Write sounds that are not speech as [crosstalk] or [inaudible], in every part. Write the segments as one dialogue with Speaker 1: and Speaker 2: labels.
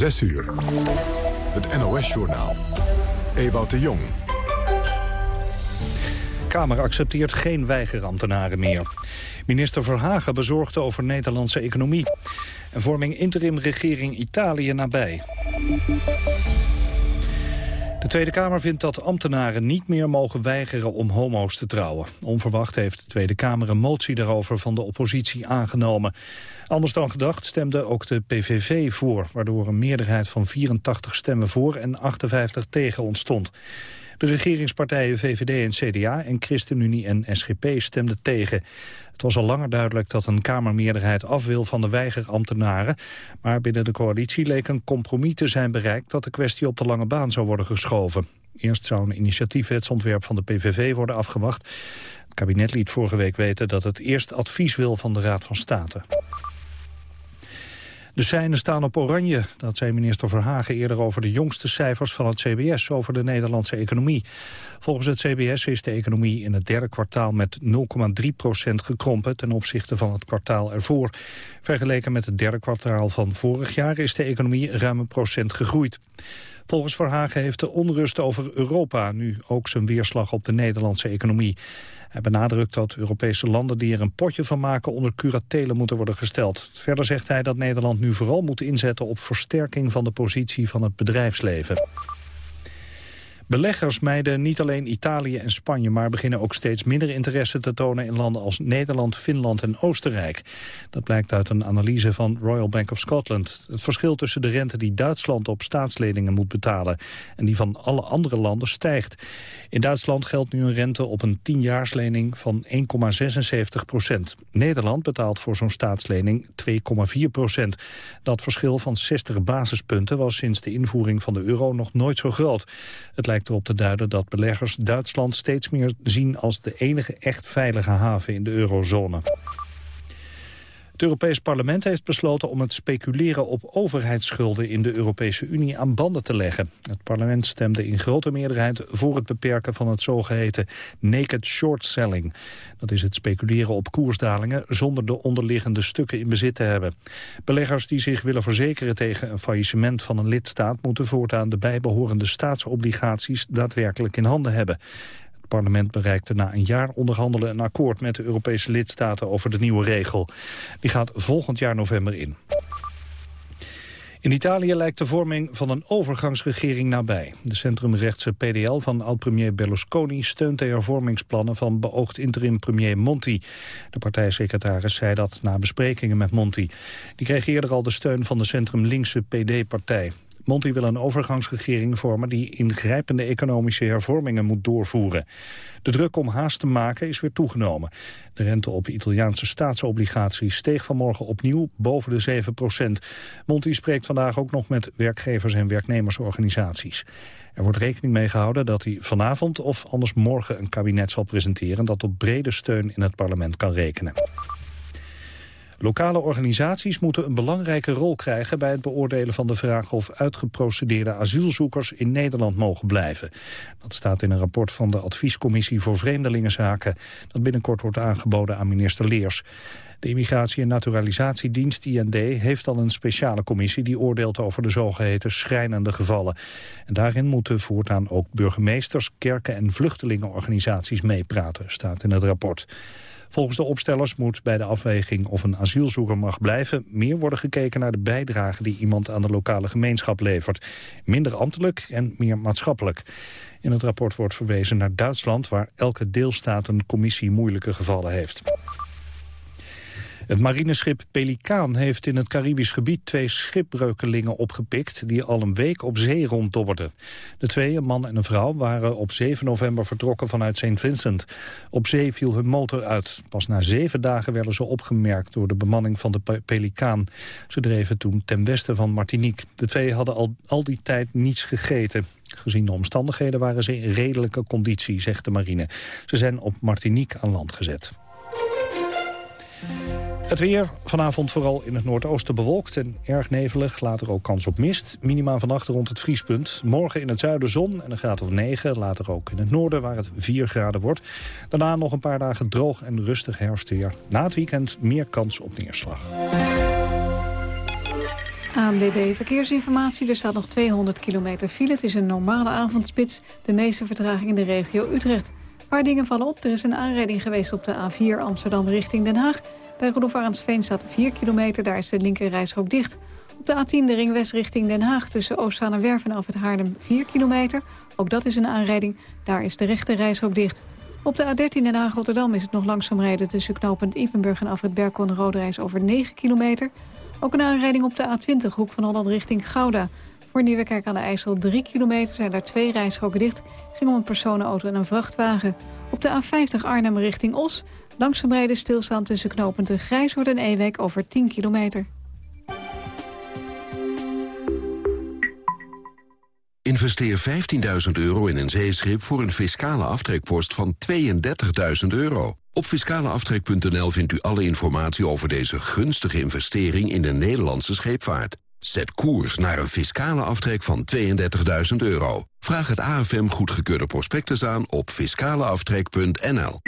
Speaker 1: 6 uur. Het NOS-journaal. Ewout de Jong.
Speaker 2: Kamer accepteert geen weigerambtenaren meer. Minister Verhagen bezorgd over Nederlandse economie. En vorming interim-regering Italië nabij. De Tweede Kamer vindt dat ambtenaren niet meer mogen weigeren om homo's te trouwen. Onverwacht heeft de Tweede Kamer een motie daarover van de oppositie aangenomen. Anders dan gedacht stemde ook de PVV voor... waardoor een meerderheid van 84 stemmen voor en 58 tegen ontstond. De regeringspartijen VVD en CDA en ChristenUnie en SGP stemden tegen. Het was al langer duidelijk dat een Kamermeerderheid af wil van de weigerambtenaren. Maar binnen de coalitie leek een compromis te zijn bereikt... dat de kwestie op de lange baan zou worden geschoven. Eerst zou een initiatiefwetsontwerp van de PVV worden afgewacht. Het kabinet liet vorige week weten dat het eerst advies wil van de Raad van State. De seinen staan op oranje. Dat zei minister Verhagen eerder over de jongste cijfers van het CBS over de Nederlandse economie. Volgens het CBS is de economie in het derde kwartaal met 0,3 procent gekrompen ten opzichte van het kwartaal ervoor. Vergeleken met het derde kwartaal van vorig jaar is de economie ruim een procent gegroeid. Volgens Verhagen heeft de onrust over Europa nu ook zijn weerslag op de Nederlandse economie. Hij benadrukt dat Europese landen die er een potje van maken onder curatelen moeten worden gesteld. Verder zegt hij dat Nederland nu vooral moet inzetten op versterking van de positie van het bedrijfsleven. Beleggers mijden niet alleen Italië en Spanje... maar beginnen ook steeds minder interesse te tonen in landen als Nederland, Finland en Oostenrijk. Dat blijkt uit een analyse van Royal Bank of Scotland. Het verschil tussen de rente die Duitsland op staatsleningen moet betalen... en die van alle andere landen stijgt. In Duitsland geldt nu een rente op een tienjaarslening van 1,76 procent. Nederland betaalt voor zo'n staatslening 2,4 procent. Dat verschil van 60 basispunten was sinds de invoering van de euro nog nooit zo groot. Het lijkt erop te duiden dat beleggers Duitsland steeds meer zien als de enige echt veilige haven in de eurozone. Het Europees Parlement heeft besloten om het speculeren op overheidsschulden in de Europese Unie aan banden te leggen. Het parlement stemde in grote meerderheid voor het beperken van het zogeheten naked short selling. Dat is het speculeren op koersdalingen zonder de onderliggende stukken in bezit te hebben. Beleggers die zich willen verzekeren tegen een faillissement van een lidstaat moeten voortaan de bijbehorende staatsobligaties daadwerkelijk in handen hebben parlement bereikte na een jaar onderhandelen een akkoord met de Europese lidstaten over de nieuwe regel. Die gaat volgend jaar november in. In Italië lijkt de vorming van een overgangsregering nabij. De centrumrechtse PDL van oud-premier Berlusconi steunt de hervormingsplannen van beoogd interim-premier Monti. De partijsecretaris zei dat na besprekingen met Monti. Die kreeg eerder al de steun van de centrum-linkse PD-partij. Monti wil een overgangsregering vormen die ingrijpende economische hervormingen moet doorvoeren. De druk om haast te maken is weer toegenomen. De rente op Italiaanse staatsobligaties steeg vanmorgen opnieuw boven de 7 procent. Monti spreekt vandaag ook nog met werkgevers en werknemersorganisaties. Er wordt rekening mee gehouden dat hij vanavond of anders morgen een kabinet zal presenteren dat op brede steun in het parlement kan rekenen. Lokale organisaties moeten een belangrijke rol krijgen bij het beoordelen van de vraag of uitgeprocedeerde asielzoekers in Nederland mogen blijven. Dat staat in een rapport van de Adviescommissie voor Vreemdelingenzaken dat binnenkort wordt aangeboden aan minister Leers. De Immigratie- en Naturalisatiedienst IND heeft al een speciale commissie die oordeelt over de zogeheten schrijnende gevallen. En daarin moeten voortaan ook burgemeesters, kerken en vluchtelingenorganisaties meepraten, staat in het rapport. Volgens de opstellers moet bij de afweging of een asielzoeker mag blijven... meer worden gekeken naar de bijdrage die iemand aan de lokale gemeenschap levert. Minder ambtelijk en meer maatschappelijk. In het rapport wordt verwezen naar Duitsland... waar elke deelstaat een commissie moeilijke gevallen heeft. Het marineschip Pelikaan heeft in het Caribisch gebied twee schipbreukelingen opgepikt die al een week op zee ronddobberden. De twee, een man en een vrouw, waren op 7 november vertrokken vanuit St. Vincent. Op zee viel hun motor uit. Pas na zeven dagen werden ze opgemerkt door de bemanning van de Pelikaan. Ze dreven toen ten westen van Martinique. De twee hadden al, al die tijd niets gegeten. Gezien de omstandigheden waren ze in redelijke conditie, zegt de marine. Ze zijn op Martinique aan land gezet. Het weer vanavond vooral in het noordoosten bewolkt en erg nevelig. Later ook kans op mist. Minima vannacht rond het vriespunt. Morgen in het zuiden zon en een graad of 9. Later ook in het noorden waar het 4 graden wordt. Daarna nog een paar dagen droog en rustig herfstweer. Na het weekend meer kans op neerslag.
Speaker 3: ANWB Verkeersinformatie. Er staat nog 200 kilometer file. Het is een normale avondspits. De meeste vertraging in de regio Utrecht. Een paar dingen vallen op. Er is een aanrijding geweest op de A4 Amsterdam richting Den Haag. Bij Rudolf Arendsveen staat 4 kilometer. Daar is de linker dicht. Op de A10 de ring west richting Den Haag tussen Oostzaanerwerf en Alfred Haarlem 4 kilometer. Ook dat is een aanrijding. Daar is de rechte reishok dicht. Op de A13 Den Haag-Rotterdam is het nog langzaam rijden... tussen knooppunt Ipenburg en Alfred Berkon Reis over 9 kilometer. Ook een aanrijding op de A20, hoek van Holland richting Gouda. Voor Nieuwekerk aan de IJssel 3 kilometer zijn daar twee rijstroken dicht. ging om een personenauto en een vrachtwagen. Op de A50 Arnhem richting Os. Langzaam rijden stilstaan tussen knooppunten Grijshoort en Ewek over 10 kilometer.
Speaker 4: Investeer 15.000 euro in een zeeschip voor een fiscale aftrekpost van 32.000 euro. Op fiscaleaftrek.nl vindt u alle informatie over deze gunstige investering in de Nederlandse scheepvaart. Zet koers naar een fiscale aftrek van 32.000 euro. Vraag het AFM goedgekeurde prospectus aan op fiscaleaftrek.nl.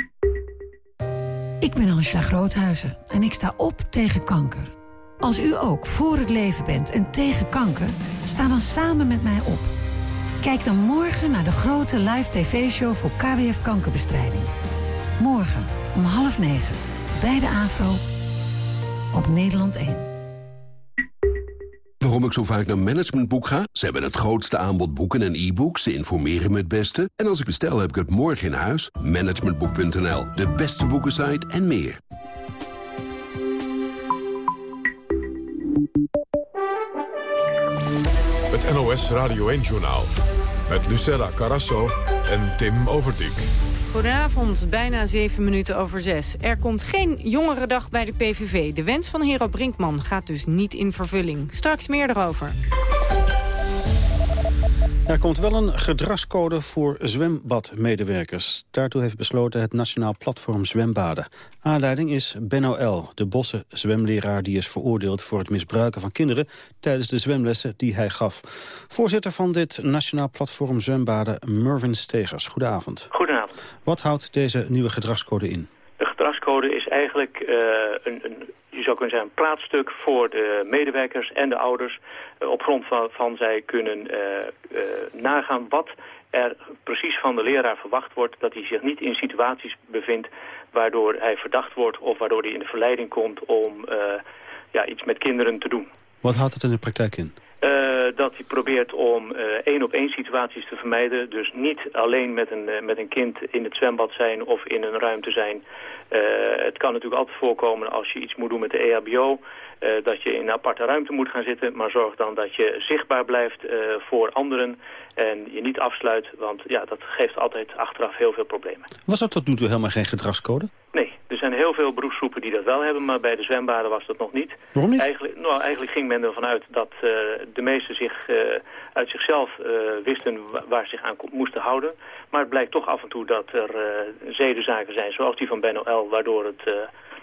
Speaker 5: Ik ben Angela Groothuizen en ik sta op tegen kanker. Als u ook voor het leven bent en tegen kanker, sta dan samen met mij op. Kijk dan morgen naar de grote live tv-show voor KWF Kankerbestrijding. Morgen om half negen bij de AVRO op Nederland 1.
Speaker 4: Waarom ik zo vaak naar Managementboek ga? Ze hebben het grootste aanbod boeken en e-books. Ze informeren me het beste. En als ik bestel, heb ik het morgen in huis. Managementboek.nl, de beste boekensite en meer.
Speaker 1: Het NOS Radio 1-journaal. Met Lucella Carasso en Tim Overdijk.
Speaker 6: Goedenavond, bijna zeven minuten over zes. Er komt geen jongerendag bij de PVV. De wens van Hero Brinkman gaat dus niet in vervulling. Straks meer erover.
Speaker 2: Er komt wel een gedragscode voor zwembadmedewerkers. Daartoe heeft besloten het Nationaal Platform Zwembaden. Aanleiding is Benno L., de bosse zwemleraar... die is veroordeeld voor het misbruiken van kinderen... tijdens de zwemlessen die hij gaf. Voorzitter van dit Nationaal Platform Zwembaden, Mervyn Stegers. Goedenavond.
Speaker 7: Goedenavond.
Speaker 2: Wat houdt deze nieuwe gedragscode in?
Speaker 7: De gedragscode is eigenlijk uh, een, een je zou kunnen zeggen, een plaatstuk voor de medewerkers en de ouders. Uh, op grond van, van zij kunnen uh, nagaan wat er precies van de leraar verwacht wordt. Dat hij zich niet in situaties bevindt waardoor hij verdacht wordt of waardoor hij in de verleiding komt om ja, iets met kinderen te doen.
Speaker 2: Wat houdt het in de praktijk in?
Speaker 7: Uh, dat hij probeert om één-op-één uh, situaties te vermijden. Dus niet alleen met een, uh, met een kind in het zwembad zijn of in een ruimte zijn. het kan natuurlijk altijd voorkomen als je iets moet doen met de EHBO... dat je in een aparte ruimte moet gaan zitten. Maar zorg dan dat je zichtbaar blijft voor anderen en je niet afsluit. Want ja, dat geeft altijd achteraf heel veel problemen.
Speaker 2: Was dat tot nu toe helemaal geen gedragscode?
Speaker 7: Nee, er zijn heel veel beroepsgroepen die dat wel hebben, maar bij de zwembaden was dat nog niet.
Speaker 2: Waarom niet?
Speaker 7: Eigenlijk, nou, eigenlijk ging men ervan uit dat uh, de meesten zich uh, uit zichzelf uh, wisten waar ze zich aan moesten houden. Maar het blijkt toch af en toe dat er zedenzaken zijn, zoals die van Ben L, waardoor het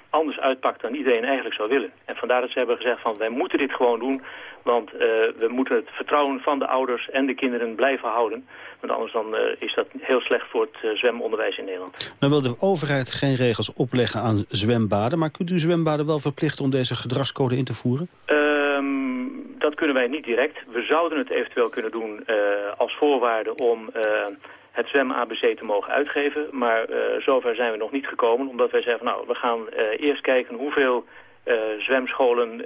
Speaker 7: anders uitpakt dan iedereen eigenlijk zou willen. En vandaar dat ze hebben gezegd van wij moeten dit gewoon doen, want uh, we moeten het vertrouwen van de ouders en de kinderen blijven houden. Want anders dan, uh, is dat heel slecht voor het uh, zwemonderwijs in Nederland.
Speaker 2: Nou wil de overheid geen regels opleggen aan zwembaden, maar kunt u zwembaden wel verplichten om deze gedragscode in te voeren?
Speaker 7: Um, dat kunnen wij niet direct. We zouden het eventueel kunnen doen als voorwaarde om het zwem-ABC te mogen uitgeven. Maar uh, zover zijn we nog niet gekomen, omdat wij zeggen... nou, we gaan uh, eerst kijken hoeveel uh, zwemscholen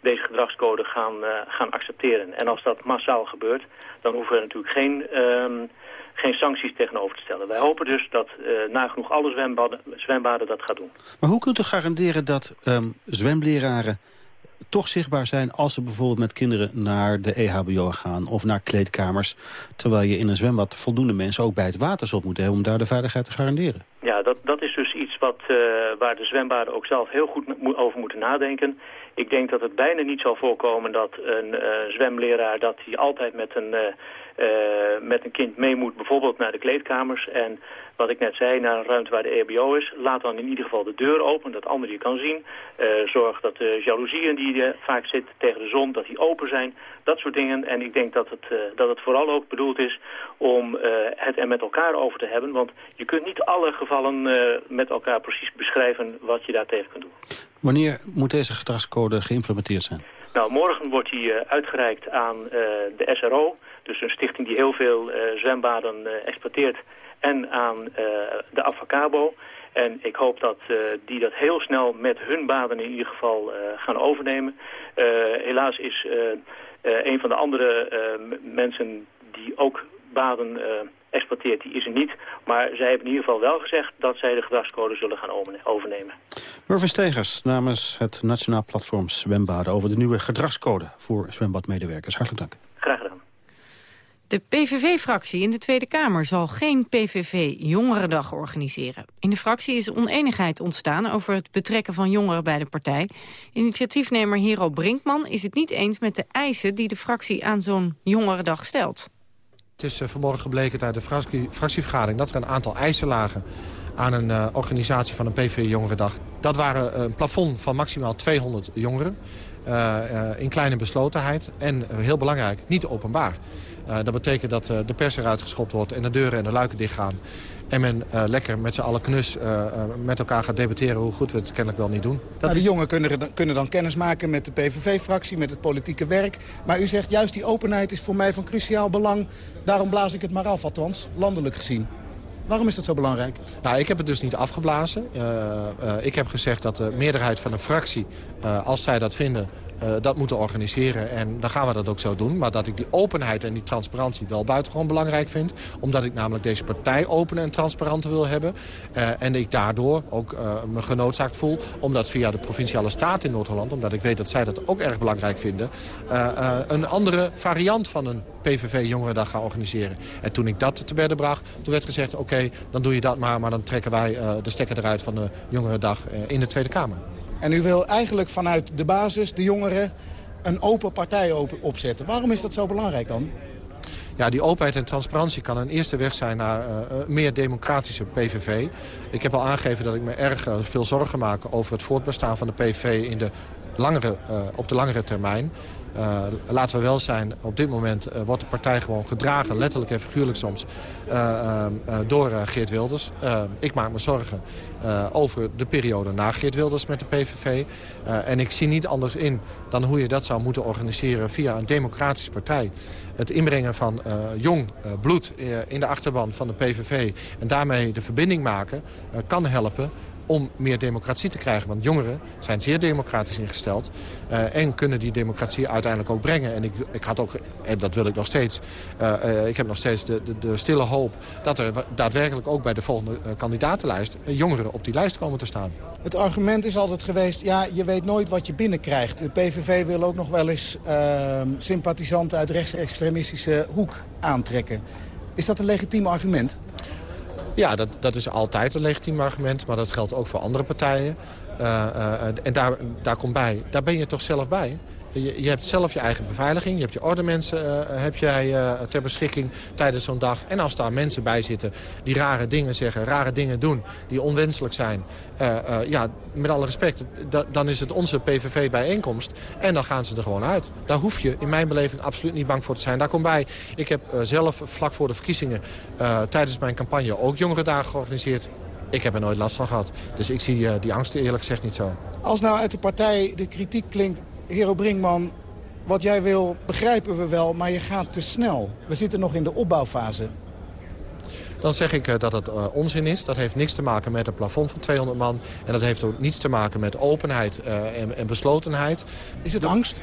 Speaker 7: deze gedragscode gaan, gaan accepteren. En als dat massaal gebeurt, dan hoeven we natuurlijk geen, um, geen sancties tegenover te stellen. Wij hopen dus dat nagenoeg alle zwembaden, zwembaden dat gaan doen.
Speaker 2: Maar hoe kunt u garanderen dat um, zwemleraren toch zichtbaar zijn als ze bijvoorbeeld met kinderen naar de EHBO gaan of naar kleedkamers. Terwijl je in een zwembad voldoende mensen ook bij het water zult moeten hebben om daar de veiligheid te garanderen.
Speaker 7: Ja, dat, dat is dus iets wat, uh, waar de zwembaden ook zelf heel goed over moeten nadenken. Ik denk dat het bijna niet zal voorkomen dat een uh, zwemleraar dat hij altijd met een... Uh, met een kind mee moet, bijvoorbeeld naar de kleedkamers. En wat ik net zei, naar een ruimte waar de EHBO is, laat dan in ieder geval de deur open, dat anderen die kan zien. Uh, zorg dat de jaloezieën die uh, vaak zitten tegen de zon, dat die open zijn. Dat soort dingen. En ik denk dat het, uh, dat het vooral ook bedoeld is om het er met elkaar over te hebben. Want je kunt niet alle gevallen met elkaar precies beschrijven wat je daar tegen kunt doen.
Speaker 2: Wanneer moet deze gedragscode geïmplementeerd zijn?
Speaker 7: Nou, morgen wordt die uitgereikt aan de SRO, dus een stichting die heel veel zwembaden exploiteert, en aan de Avacabo. En ik hoop dat die dat heel snel met hun baden in ieder geval gaan overnemen. helaas is een van de andere mensen die ook baden exploiteert, die is er niet. Maar zij hebben in ieder geval wel gezegd dat zij de gedragscode zullen gaan overnemen.
Speaker 8: Murphy Stegers namens het Nationaal Platform Zwembaden... over de nieuwe gedragscode voor zwembadmedewerkers. Hartelijk dank.
Speaker 6: De PVV-fractie in de Tweede Kamer zal geen PVV-Jongerendag organiseren. In de fractie is oneenigheid ontstaan over het betrekken van jongeren bij de partij. Initiatiefnemer Hero Brinkman is het niet eens met de eisen die de fractie aan zo'n Jongerendag stelt.
Speaker 9: Het is uh, vanmorgen gebleken uit de fractie, fractievergadering... dat er een aantal eisen lagen aan een uh, organisatie van een PV-jongerendag. Dat waren uh, een plafond van maximaal 200 jongeren. in kleine beslotenheid en, heel belangrijk, niet openbaar. Dat betekent dat de pers eruit geschopt wordt en de deuren en de luiken dichtgaan. En men uh, lekker met z'n allen knus uh, met elkaar gaat debatteren hoe goed we het kennelijk wel niet doen.
Speaker 10: Nou, de jongen kunnen, kunnen dan kennis maken met de PVV-fractie, met het politieke werk. Maar u zegt juist die openheid is voor mij van cruciaal belang. Daarom blaas ik het maar af, althans landelijk gezien. Waarom is dat zo belangrijk?
Speaker 9: Nou, ik heb het dus niet afgeblazen. Uh, uh, ik heb gezegd dat de meerderheid van een fractie, uh, als zij dat vinden... dat moeten organiseren en dan gaan we dat ook zo doen. Maar dat ik die openheid en die transparantie wel buitengewoon belangrijk vind. Omdat ik namelijk deze partij open en transparant wil hebben. en ik daardoor ook me genoodzaakt voel om dat via de Provinciale Staat in Noord-Holland... omdat ik weet dat zij dat ook erg belangrijk vinden... een andere variant van een PVV-jongerendag gaan organiseren. En toen ik dat te bedden bracht, toen werd gezegd... oké, dan doe je dat maar, maar dan trekken wij uh, de stekker eruit van de jongerendag uh, in de Tweede Kamer.
Speaker 10: En u wil eigenlijk vanuit de basis, de jongeren, een open partij op opzetten. Waarom is dat zo belangrijk dan?
Speaker 9: Ja, die openheid en transparantie kan een eerste weg zijn naar uh, meer democratische PVV. Ik heb al aangegeven dat ik me erg veel zorgen maak over het voortbestaan van de PVV in de langere, op de langere termijn. Uh, laten we wel zijn, op dit moment uh, wordt de partij gewoon gedragen, letterlijk en figuurlijk soms, uh, door Geert Wilders. ik maak me zorgen over de periode na Geert Wilders met de PVV. en ik zie niet anders in dan hoe je dat zou moeten organiseren via een democratische partij. Het inbrengen van jong bloed in de achterban van de PVV en daarmee de verbinding maken kan helpen om meer democratie te krijgen. Want jongeren zijn zeer democratisch ingesteld uh, en kunnen die democratie uiteindelijk ook brengen. En ik, ik had ook, en dat wil ik nog steeds, uh, uh, ik heb nog steeds de, de, de, stille hoop dat er daadwerkelijk ook bij de volgende kandidatenlijst jongeren op die lijst komen te staan.
Speaker 10: Het argument is altijd geweest, ja, je weet nooit wat je binnenkrijgt. De PVV wil ook nog wel eens ehm, sympathisanten uit rechtsextremistische hoek aantrekken. Is dat een legitiem argument?
Speaker 9: Ja, dat, dat is altijd een legitiem argument, maar dat geldt ook voor andere partijen. Uh, uh, en daar, daar komt bij, daar ben je toch zelf bij. Je, je, hebt zelf je eigen beveiliging. Je hebt je ordenmensen uh, heb jij, uh, ter beschikking tijdens zo'n dag. En als daar mensen bij zitten die rare dingen zeggen, rare dingen doen... die onwenselijk zijn, uh, ja, met alle respect... dan is het onze PVV-bijeenkomst en dan gaan ze er gewoon uit. Daar hoef je in mijn beleving absoluut niet bang voor te zijn. Daar komt bij, ik heb zelf vlak voor de verkiezingen... tijdens mijn campagne ook jongerendagen georganiseerd. Ik heb er nooit last van gehad. Dus ik zie die angsten eerlijk gezegd niet zo.
Speaker 10: Als nou uit de partij de kritiek klinkt... Hero Brinkman, wat jij wil begrijpen we wel, maar je gaat te snel. We zitten nog in de opbouwfase.
Speaker 9: Dan zeg ik uh, dat het uh, onzin is. Dat heeft niks te maken met een plafond van 200 man. En dat heeft ook niets te maken met openheid en, en, beslotenheid.
Speaker 10: Is het angst?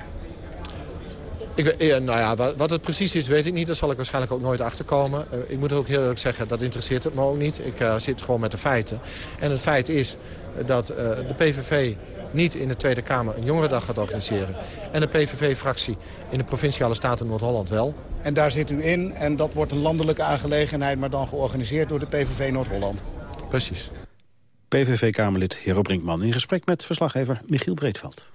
Speaker 9: Ik, nou ja, wat, het precies is, weet ik niet. Daar zal ik waarschijnlijk ook nooit achterkomen. Ik moet ook heel eerlijk zeggen, dat interesseert het me ook niet. Ik uh, zit gewoon met de feiten. En het feit is dat uh, de PVV niet in de Tweede Kamer een jongerendag gaat organiseren. En de PVV-fractie in de Provinciale Staten Noord-Holland wel.
Speaker 10: En daar zit u in en dat wordt een landelijke aangelegenheid... maar dan georganiseerd door de PVV Noord-Holland.
Speaker 9: Precies.
Speaker 8: PVV-Kamerlid Hero Brinkman in gesprek met verslaggever Michiel Breedveld.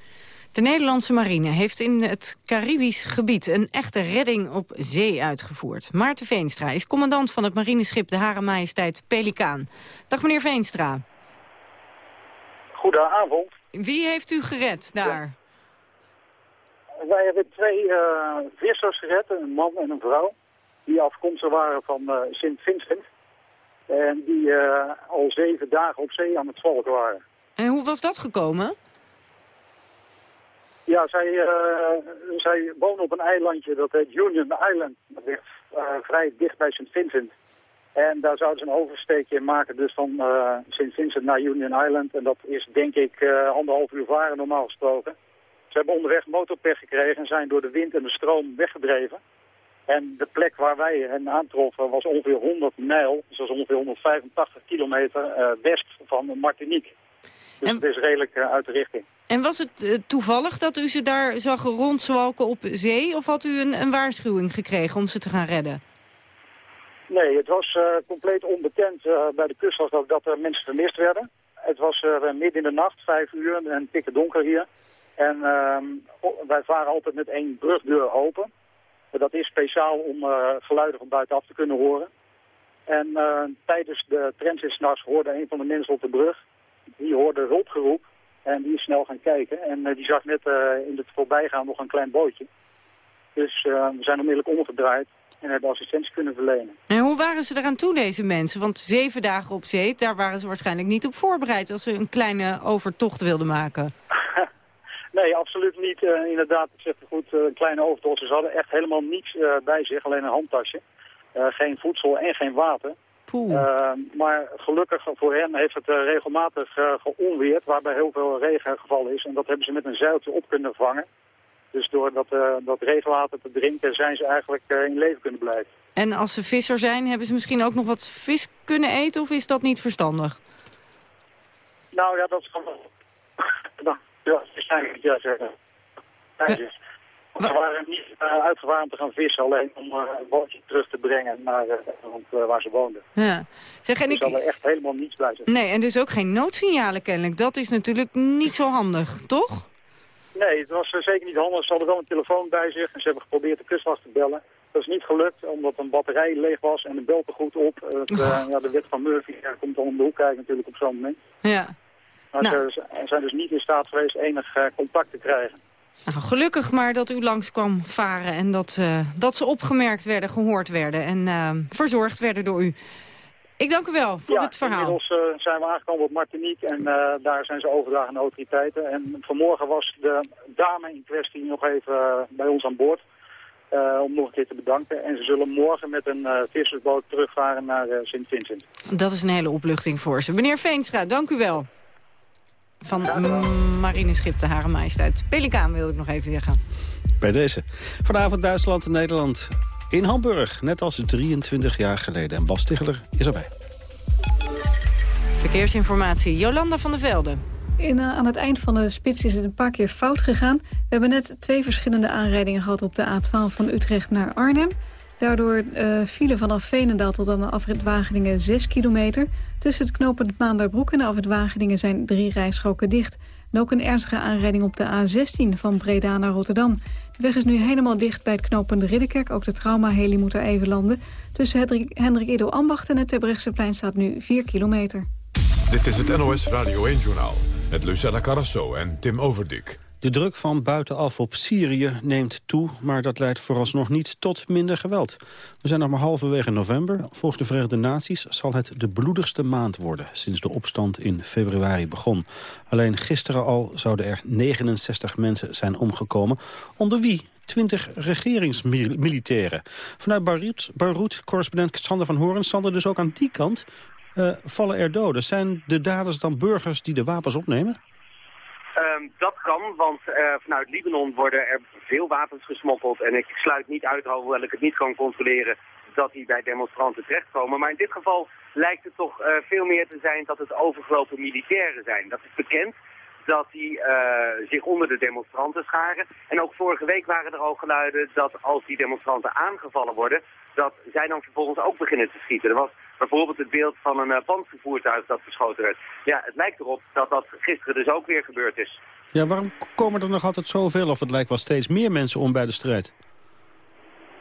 Speaker 6: De Nederlandse marine heeft in het Caribisch gebied een echte redding op zee uitgevoerd. Maarten Veenstra is commandant van het marineschip de Hare Majesteit Pelikaan. Dag meneer Veenstra.
Speaker 11: Goedenavond.
Speaker 6: Wie heeft u gered daar?
Speaker 11: Ja. Wij hebben twee uh, vissers gered, een man en een vrouw. Die afkomstig waren van uh, Sint Vincent. En die uh, al zeven dagen op zee aan het volgen waren.
Speaker 6: En hoe was dat gekomen?
Speaker 11: Ja, zij, zij wonen op een eilandje, dat heet Union Island. Dat ligt vrij dicht bij St. Vincent. En daar zouden ze een oversteekje maken, dus van uh, St. Vincent naar Union Island. En dat is denk ik uh, anderhalf uur varen normaal gesproken. Ze hebben onderweg motorpech gekregen en zijn door de wind en de stroom weggedreven. En de plek waar wij hen aantroffen was ongeveer 100 mijl, dus dat is ongeveer 185 kilometer uh, west van Martinique. Dus en... het is redelijk uit de richting.
Speaker 6: En was het toevallig dat u ze daar zag rondzwalken op zee? Of had u een, een waarschuwing gekregen om ze te gaan redden?
Speaker 11: Nee, het was uh, compleet onbekend uh, bij de kust dat, dat er mensen vermist werden. Het was uh, midden in de nacht, vijf uur en pikken donker hier. En ehm, wij varen altijd met één brugdeur open. Dat is speciaal om geluiden van buitenaf te kunnen horen. En tijdens de transit s'nachts hoorde een van de mensen op de brug, die hoorde hulpgeroep. En die is snel gaan kijken. En die zag net in het voorbijgaan nog een klein bootje. Dus we zijn onmiddellijk omgedraaid en hebben assistentie kunnen verlenen.
Speaker 6: En hoe waren ze eraan toe, deze mensen? Want zeven dagen op zee, daar waren ze waarschijnlijk niet op voorbereid... als ze een kleine overtocht wilden maken. [laughs]
Speaker 11: nee, absoluut niet. Uh, inderdaad, ik zeg het goed, een kleine overtocht. Ze hadden echt helemaal niets uh, bij zich, alleen een handtasje. geen voedsel en geen water. maar gelukkig voor hen heeft het regelmatig geonweerd, waarbij heel veel regen gevallen is. En dat hebben ze met een zeiltje op kunnen vangen. Dus door dat, uh, dat regenwater te drinken zijn ze eigenlijk uh, in leven kunnen blijven.
Speaker 6: En als ze visser zijn, hebben ze misschien ook nog wat vis kunnen eten of is dat niet verstandig?
Speaker 11: Nou ja, dat is gewoon... [laughs] ja, waarschijnlijk ja zeggen. We waren niet uh, om te gaan vissen, alleen om uh, een bootje terug te brengen naar uh, waar ze woonden. Ja. Zeg, en dus ik... echt helemaal niets bij zijn.
Speaker 6: Nee, en dus ook geen noodsignalen kennelijk. Dat is natuurlijk niet zo handig, toch?
Speaker 11: Nee, het was eh, zeker niet handig. Ze hadden wel een telefoon bij zich en ze hebben geprobeerd de kustwacht te bellen. Dat is niet gelukt, omdat een batterij leeg was en de belt er goed op. Het, uh, ja, de wet van Murphy komt dan om de hoek kijken natuurlijk op zo'n moment. Ja. Maar nou. ze zijn dus niet in staat geweest enig uh, contact te krijgen.
Speaker 6: Nou, gelukkig maar dat u langs kwam varen en dat, uh, dat ze opgemerkt werden, gehoord werden en verzorgd werden door u. Ik dank u wel voor het verhaal.
Speaker 11: inmiddels uh, zijn we aangekomen op Martinique en uh, daar zijn ze overgedragen aan de autoriteiten. En vanmorgen was de dame in kwestie nog even uh, bij ons aan boord. om nog een keer te bedanken. En ze zullen morgen met een vissersboot terugvaren naar Sint Vincent.
Speaker 6: Dat is een hele opluchting voor ze. Meneer Veenstra, dank u wel. Van marineschip de Hare Majesteit. Pelikaan wil ik nog even zeggen.
Speaker 8: Bij deze. Vanavond Duitsland en Nederland in Hamburg. Net als 23 jaar geleden. En Bas Ticheler is erbij.
Speaker 6: Verkeersinformatie, Jolanda van der Velde.
Speaker 3: In, uh, aan het eind van de spits is het een paar keer fout gegaan. We hebben net twee verschillende aanrijdingen gehad op de A12 van Utrecht naar Arnhem. Daardoor uh, vielen vanaf Veenendaal tot aan de afrit Wageningen 6 kilometer. Tussen het knooppunt Maanderbroek en de afrit Wageningen zijn drie rijstroken dicht. En ook een ernstige aanrijding op de A16 van Breda naar Rotterdam. De weg is nu helemaal dicht bij het knooppunt Ridderkerk. Ook de traumaheli moet er even landen. Tussen Hendrik, Edo Ambacht en het Terbrechtseplein staat nu 4 kilometer.
Speaker 1: Dit is het NOS Radio 1-journaal met Lucella Carrasso en Tim Overdik.
Speaker 8: De druk van buitenaf op Syrië neemt toe, maar dat leidt vooralsnog niet tot minder geweld. We zijn nog maar halverwege november. Volgens de Verenigde Naties zal het de bloedigste maand worden sinds de opstand in februari begon. Alleen gisteren al zouden er 69 mensen zijn omgekomen, onder wie 20 regeringsmilitairen. Vanuit Beirut, Beirut correspondent Sander van Horen, Sander dus ook aan die kant, uh, vallen er doden. Zijn de daders dan burgers die de wapens opnemen?
Speaker 12: Um, dat kan, want uh, vanuit Libanon worden er veel wapens gesmokkeld. En ik sluit niet uit, hoewel ik het niet kan controleren, dat die bij demonstranten terechtkomen. Maar in dit geval lijkt het toch uh, veel meer te zijn dat het overgelopen militairen zijn. Dat is bekend dat die uh, zich onder de demonstranten scharen. En ook vorige week waren er al geluiden dat als die demonstranten aangevallen worden, dat zij dan vervolgens ook beginnen te schieten. Er was bijvoorbeeld het beeld van een uh, panzervoertuig dat geschoten werd. Ja, het lijkt erop dat dat gisteren dus ook weer gebeurd is.
Speaker 8: Ja, waarom komen er nog altijd zoveel, of het lijkt wel steeds meer mensen om bij de strijd?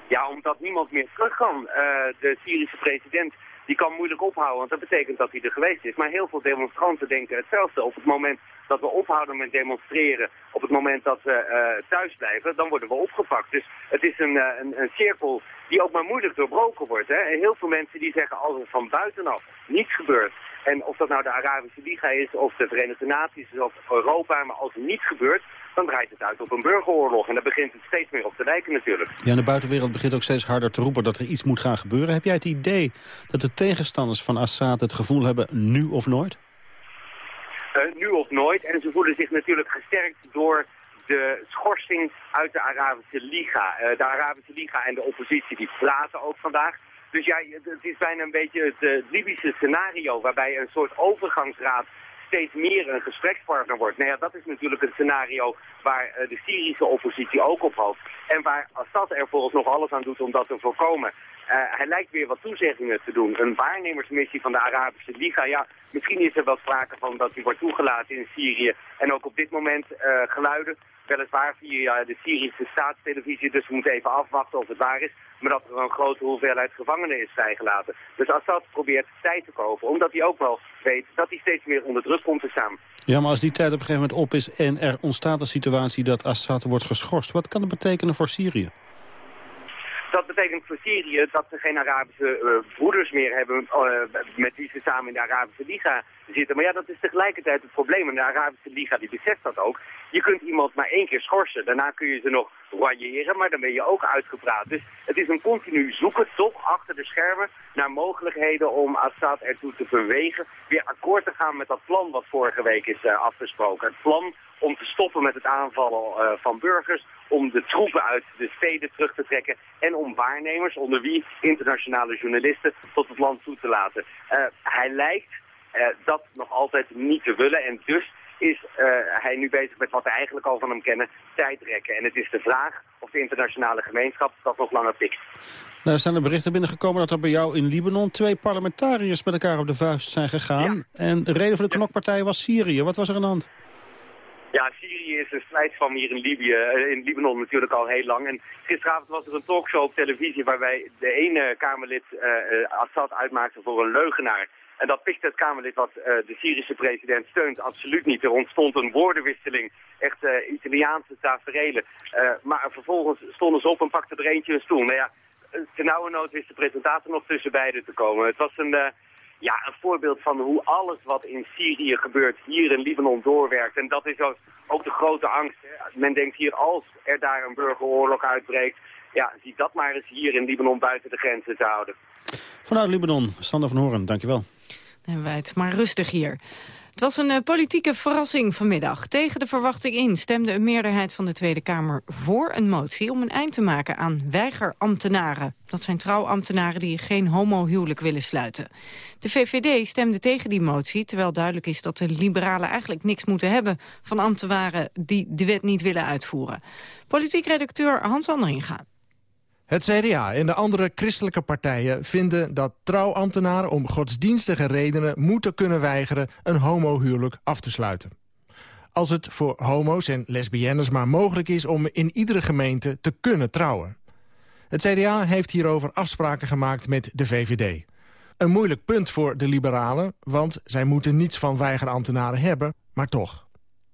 Speaker 12: Ja, omdat niemand meer terug kan. Uh, de Syrische president die kan moeilijk ophouden, want dat betekent dat hij er geweest is. Maar heel veel demonstranten denken hetzelfde. Op het moment dat we ophouden met demonstreren op het moment dat we uh, thuis blijven, dan worden we opgepakt. Dus het is een, een, een, cirkel die ook maar moeilijk doorbroken wordt. Hè? heel veel mensen die zeggen als er van buitenaf niets gebeurt, en of dat nou de Arabische Liga is, of de Verenigde Naties, of Europa, maar als het niet gebeurt, dan draait het uit op een burgeroorlog. En daar begint het steeds meer op te lijken natuurlijk.
Speaker 8: Ja, de buitenwereld begint ook steeds harder te roepen dat er iets moet gaan gebeuren. Heb jij het idee dat de tegenstanders van Assad het gevoel hebben nu of nooit?
Speaker 12: Uh, nu of nooit. En ze voelen zich natuurlijk gesterkt door de schorsing uit de Arabische Liga. Uh, de Arabische Liga en de oppositie die praten ook vandaag. Dus ja, het is bijna een beetje het uh, Libische scenario... waarbij een soort overgangsraad steeds meer een gesprekspartner wordt. Nou ja, dat is natuurlijk het scenario waar uh, de Syrische oppositie ook op hoopt. En waar Assad er volgens nog alles aan doet om dat te voorkomen. Uh, hij lijkt weer wat toezeggingen te doen. Een waarnemersmissie van de Arabische Liga. Ja, misschien is er wel sprake van dat hij wordt toegelaten in Syrië. En ook op dit moment geluiden weliswaar via de Syrische staatstelevisie, dus we moeten even afwachten of het waar is, maar dat er een grote hoeveelheid gevangenen is vrijgelaten. Dus Assad probeert tijd te kopen, omdat hij ook wel weet dat hij steeds meer onder druk komt te staan.
Speaker 8: Ja, maar als die tijd op een gegeven moment op is en er ontstaat een situatie dat Assad wordt geschorst, wat kan dat betekenen voor Syrië?
Speaker 12: Dat betekent voor Syrië dat ze geen Arabische uh, broeders meer hebben uh, met wie ze samen in de Arabische Liga zitten. Maar ja, dat is tegelijkertijd het probleem. En de Arabische Liga die beseft dat ook. Je kunt iemand maar één keer schorsen. Daarna kun je ze nog royeren, maar dan ben je ook uitgepraat. Dus het is een continu zoeken, toch, achter de schermen... naar mogelijkheden om Assad ertoe te bewegen... weer akkoord te gaan met dat plan wat vorige week is uh, afgesproken. Het plan om te stoppen met het aanvallen uh, van burgers... om de troepen uit de steden terug te trekken... en om waarnemers, onder wie internationale journalisten... tot het land toe te laten. Uh, hij lijkt dat nog altijd niet te willen en dus is hij nu bezig met wat we eigenlijk al van hem kennen, tijdrekken. En het is de vraag of de internationale gemeenschap dat nog langer pikt.
Speaker 8: Nou, er zijn er berichten binnengekomen dat er bij jou in Libanon twee parlementariërs met elkaar op de vuist zijn gegaan. En de reden voor de knokpartij was Syrië. Wat was er aan de hand?
Speaker 12: Ja, Syrië is een strijd van hier in Libië, in Libanon natuurlijk al heel lang. En gisteravond was er een talkshow op televisie waarbij de ene Kamerlid uh, Assad uitmaakte voor een leugenaar. En dat pikt het Kamerlid wat de Syrische president steunt absoluut niet. Er ontstond een woordenwisseling, echt Italiaanse taferelen. Maar vervolgens stonden ze op en pakten er eentje een stoel. Nou ja, ten nauwe nood wist de presentator nog tussen beiden te komen. Het was een, ja, een voorbeeld van hoe alles wat in Syrië gebeurt hier in Libanon doorwerkt. En dat is ook, de grote angst. Hè. Men denkt hier als er daar een burgeroorlog uitbreekt... ja, zie dat maar eens hier in Libanon buiten de grenzen te houden.
Speaker 8: Vanuit Libanon, Sander van Horen, dankjewel
Speaker 6: hebben wij het maar rustig hier. Het was een uh, politieke verrassing vanmiddag. Tegen de verwachting in stemde een meerderheid van de Tweede Kamer voor een motie... om een eind te maken aan weigerambtenaren. Dat zijn trouwambtenaren die geen homohuwelijk willen sluiten. De VVD stemde tegen die motie, terwijl duidelijk is dat de liberalen eigenlijk niks moeten hebben... van ambtenaren die de wet niet willen uitvoeren. Politiek redacteur Hans Andringa.
Speaker 13: Het CDA en de andere christelijke partijen vinden dat trouwambtenaren om godsdienstige redenen moeten kunnen weigeren een homohuwelijk af te sluiten. Als het voor homo's en lesbiennes maar mogelijk is om in iedere gemeente te kunnen trouwen. Het CDA heeft hierover afspraken gemaakt met de VVD. Een moeilijk punt voor de liberalen, want zij moeten niets van weigerambtenaren hebben, maar toch.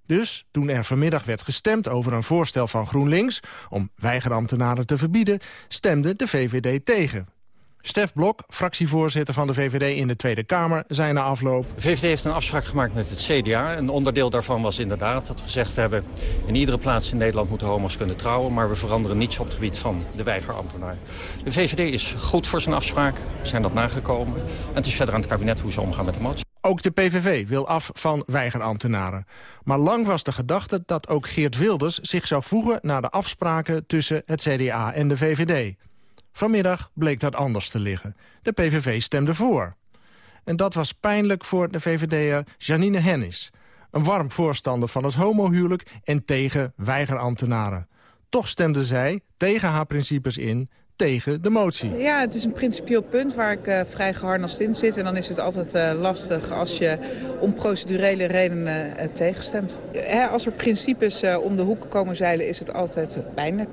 Speaker 13: Dus toen er vanmiddag werd gestemd over een voorstel van GroenLinks... om weigerambtenaren te verbieden, stemde de VVD tegen. Stef Blok, fractievoorzitter van de VVD in de Tweede Kamer, zei na afloop...
Speaker 14: De VVD heeft een afspraak gemaakt met het CDA. Een onderdeel daarvan was inderdaad dat we gezegd hebben... in iedere plaats in Nederland moeten homo's kunnen trouwen... maar we veranderen niets op het gebied van de weigerambtenaar. De VVD is goed voor zijn afspraak, we zijn dat nagekomen. En het is verder aan het kabinet hoe ze omgaan met de motie.
Speaker 13: Ook de PVV wil af van weigerambtenaren. Maar lang was de gedachte dat ook Geert Wilders zich zou voegen... naar de afspraken tussen het CDA en de VVD. Vanmiddag bleek dat anders te liggen. De PVV stemde voor. En dat was pijnlijk voor de VVD'er Janine Hennis. Een warm voorstander van het homohuwelijk en tegen weigerambtenaren. Toch stemde zij tegen haar principes in tegen de motie.
Speaker 15: Ja, het is een principieel punt waar ik uh, vrij geharnast in zit. En dan is het altijd uh, lastig als je om procedurele redenen uh, tegenstemt. Hè, als er principes om de hoek komen zeilen is het altijd pijnlijk.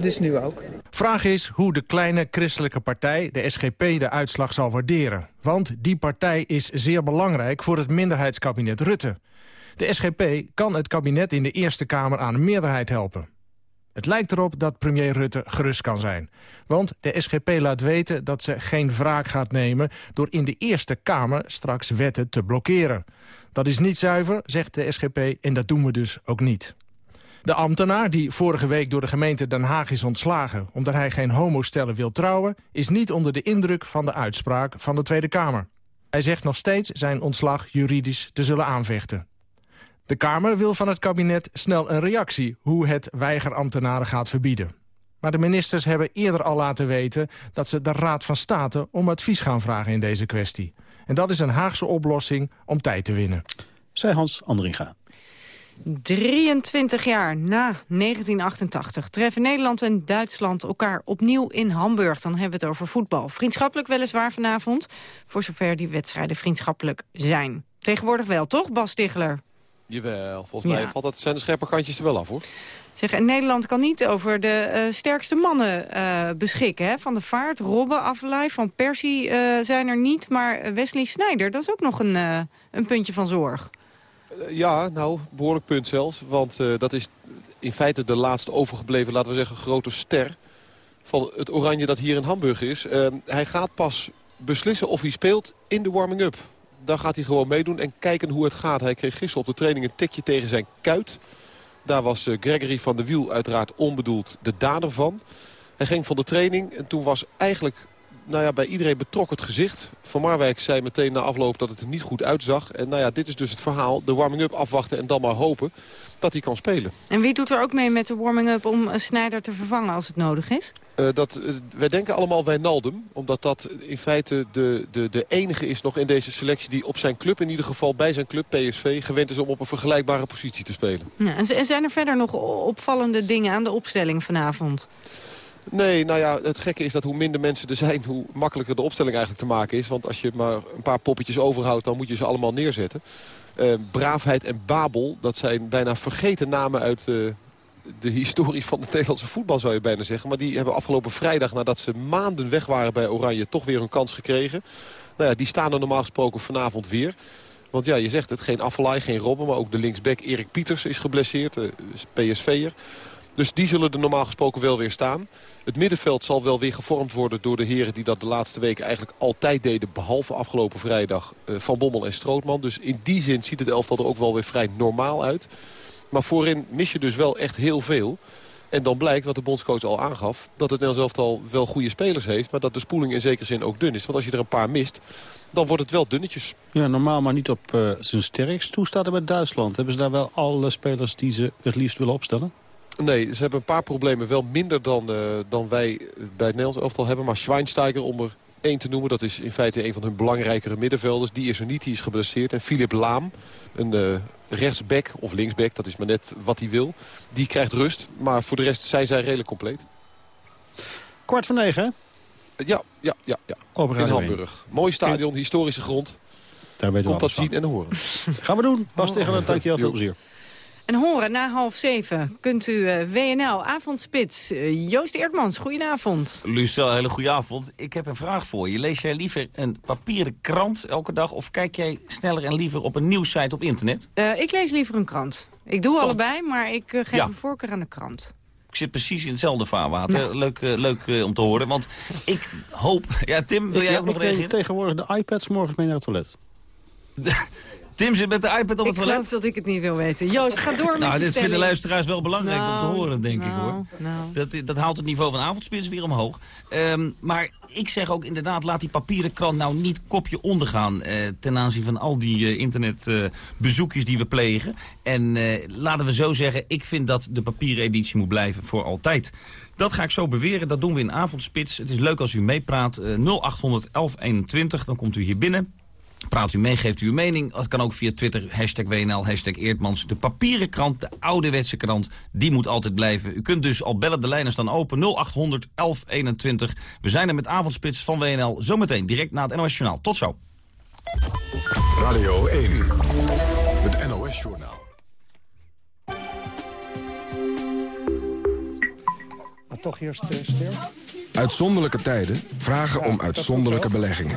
Speaker 15: Dus nu ook.
Speaker 13: Vraag is hoe de kleine christelijke partij, de SGP, de uitslag zal waarderen. Want die partij is zeer belangrijk voor het minderheidskabinet Rutte. De SGP kan het kabinet in de Eerste Kamer aan een meerderheid helpen. Het lijkt erop dat premier Rutte gerust kan zijn. Want de SGP laat weten dat ze geen wraak gaat nemen... door in de Eerste Kamer straks wetten te blokkeren. Dat is niet zuiver, zegt de SGP, en dat doen we dus ook niet. De ambtenaar die vorige week door de gemeente Den Haag is ontslagen... omdat hij geen homostellen wil trouwen... is niet onder de indruk van de uitspraak van de Tweede Kamer. Hij zegt nog steeds zijn ontslag juridisch te zullen aanvechten. De Kamer wil van het kabinet snel een reactie... hoe het weigerambtenaren gaat verbieden. Maar de ministers hebben eerder al laten weten... dat ze de Raad van State om advies gaan vragen in deze kwestie. En dat is een Haagse oplossing om tijd te winnen.
Speaker 8: Zij Hans Andringa.
Speaker 6: 23 jaar na 1988 treffen Nederland en Duitsland elkaar opnieuw in Hamburg. Dan hebben we het over voetbal. Vriendschappelijk weliswaar vanavond, voor zover die wedstrijden vriendschappelijk zijn. Tegenwoordig wel, toch, Bas Ticheler?
Speaker 16: Jawel, volgens mij valt dat, zijn de scherpe kantjes er wel af, hoor.
Speaker 6: Zeg, en Nederland kan niet over de uh, sterkste mannen uh, beschikken. Hè? Van de Vaart, Robben, Affelay, Van Persie uh, zijn er niet. Maar Wesley Sneijder, dat is ook nog een, een puntje van zorg.
Speaker 16: Ja, nou, behoorlijk punt zelfs. Want dat is in feite de laatste overgebleven, laten we zeggen, grote ster... van het oranje dat hier in Hamburg is. hij gaat pas beslissen of hij speelt in de warming-up dan gaat hij gewoon meedoen en kijken hoe het gaat. Hij kreeg gisteren op de training een tikje tegen zijn kuit. Daar was eh, Gregory van der Wiel uiteraard onbedoeld de dader van. Hij ging van de training en toen was eigenlijk nou ja, bij iedereen betrokken het gezicht. Van Marwijk zei meteen na afloop dat het er niet goed uitzag. En nou ja, dit is dus het verhaal. De warming-up afwachten en dan maar hopen dat hij kan spelen.
Speaker 6: En wie doet er ook mee met de warming-up om Snijder te vervangen als het nodig is?
Speaker 16: Uh, dat, uh, wij denken allemaal Wijnaldum. Omdat dat in feite de, de, de enige is nog in deze selectie... die op zijn club, in ieder geval bij zijn club PSV... gewend is om op een vergelijkbare positie te spelen.
Speaker 6: Ja, en zijn er verder nog opvallende dingen aan de opstelling vanavond?
Speaker 16: Nee, nou ja, het gekke is dat hoe minder mensen er zijn... hoe makkelijker de opstelling eigenlijk te maken is. Want als je maar een paar poppetjes overhoudt... dan moet je ze allemaal neerzetten. Uh, Braafheid en Babel, dat zijn bijna vergeten namen uit uh, de historie van het Nederlandse voetbal, zou je bijna zeggen. Maar die hebben afgelopen vrijdag, nadat ze maanden weg waren bij Oranje... toch weer een kans gekregen. Nou ja, die staan er normaal gesproken vanavond weer. Want ja, je zegt het, geen Affelay, geen Robben... maar ook de linksback Erik Pieters is geblesseerd, uh, PSV'er. Dus die zullen er normaal gesproken wel weer staan. Het middenveld zal wel weer gevormd worden door de heren die dat de laatste weken eigenlijk altijd deden. Behalve afgelopen vrijdag uh, Van Bommel en Strootman. Dus in die zin ziet het elftal er ook wel weer vrij normaal uit. Maar voorin mis je dus wel echt heel veel. En dan blijkt, wat de bondscoach al aangaf... dat het Nederlands elftal wel goede spelers heeft... maar dat de spoeling in zekere zin ook dun is. Want als je er een paar mist, dan wordt het wel dunnetjes.
Speaker 8: Ja, normaal maar niet op uh, zijn sterkst. Hoe staat het met Duitsland? Hebben ze daar wel alle spelers die ze het liefst willen opstellen?
Speaker 16: Nee, ze hebben een paar problemen. Wel minder dan, uh, dan wij bij het Nederlands elftal hebben. Maar Schweinsteiger, om er één te noemen... dat is in feite een van hun belangrijkere middenvelders. Die is er niet, die is geblesseerd. En Philip Laam, een uh, rechtsback of linksback, dat is maar net wat hij wil. Die krijgt rust, maar voor de rest zijn zij redelijk compleet.
Speaker 8: Kwart voor negen, hè?
Speaker 16: Ja, ja, ja. ja. in Hamburg. Mooi stadion, historische grond.
Speaker 8: Daar
Speaker 16: Komt dat zien en horen.
Speaker 8: Gaan we doen. Bas oh. tegen dankjewel. Veel plezier.
Speaker 6: En horen na half zeven kunt u uh, WNL Avondspits. Uh, Joost Eertmans, goedenavond.
Speaker 17: Lucel, hele goede avond. Ik heb een vraag voor je. Lees jij liever een papieren krant elke dag... of kijk jij sneller en liever op een nieuwssite op internet?
Speaker 6: Uh, ik lees liever een krant. Ik doe Toch? allebei, maar ik geef ja. een voorkeur aan de krant.
Speaker 17: Ik zit precies in hetzelfde vaarwater. Nou. Leuk, leuk om te horen, want ik hoop... [laughs] Ja, Tim, wil jij
Speaker 8: ik,
Speaker 17: ook nog reageren?
Speaker 8: tegenwoordig de iPads morgens mee naar het toilet. [laughs]
Speaker 17: Tim zit met de iPad op het toilet. Ik
Speaker 6: geloof dat ik het niet wil weten. Joost, ga door met
Speaker 17: Nou, dit
Speaker 6: vinden
Speaker 17: luisteraars wel belangrijk nou, om te nou, horen, denk nou, ik hoor. Nou. Dat, dat haalt het niveau van avondspits weer omhoog. Um, maar ik zeg ook inderdaad, laat die papieren krant nou niet kopje ondergaan... Uh, ten aanzien van al die uh, internetbezoekjes uh, die we plegen. En eh, laten we zo zeggen, ik vind dat de papieren editie moet blijven voor altijd. Dat ga ik zo beweren, dat doen we in avondspits. Het is leuk als u meepraat. 0800 1121, dan komt u hier binnen. Praat u mee, geeft u uw mening. Dat kan ook via Twitter, hashtag WNL, hashtag Eertmans. De papieren krant, de ouderwetse krant, die moet altijd blijven. U kunt dus al bellen, de lijnen staan open. 0800 1121. We zijn er met avondspits van WNL. Zometeen direct na het NOS Journaal. Tot zo.
Speaker 1: Radio 1, het NOS Journaal.
Speaker 2: Maar toch eerst uh, stil.
Speaker 18: Uitzonderlijke tijden vragen om uitzonderlijke beleggingen.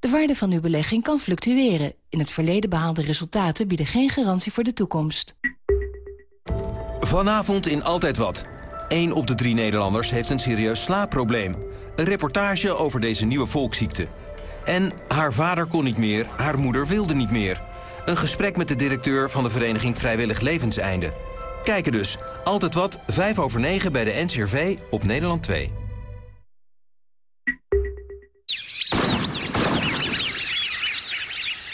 Speaker 19: De waarde van uw belegging kan fluctueren. In het verleden behaalde resultaten bieden geen garantie voor de toekomst.
Speaker 20: Vanavond in Altijd Wat. 1 op de drie Nederlanders heeft een serieus slaapprobleem. Een reportage over deze nieuwe volksziekte. En haar vader kon niet meer, haar moeder wilde niet meer. Een gesprek met de directeur van de vereniging Vrijwillig Levenseinde. Kijken dus. Altijd Wat, 5 over 9 bij de NCRV op Nederland 2.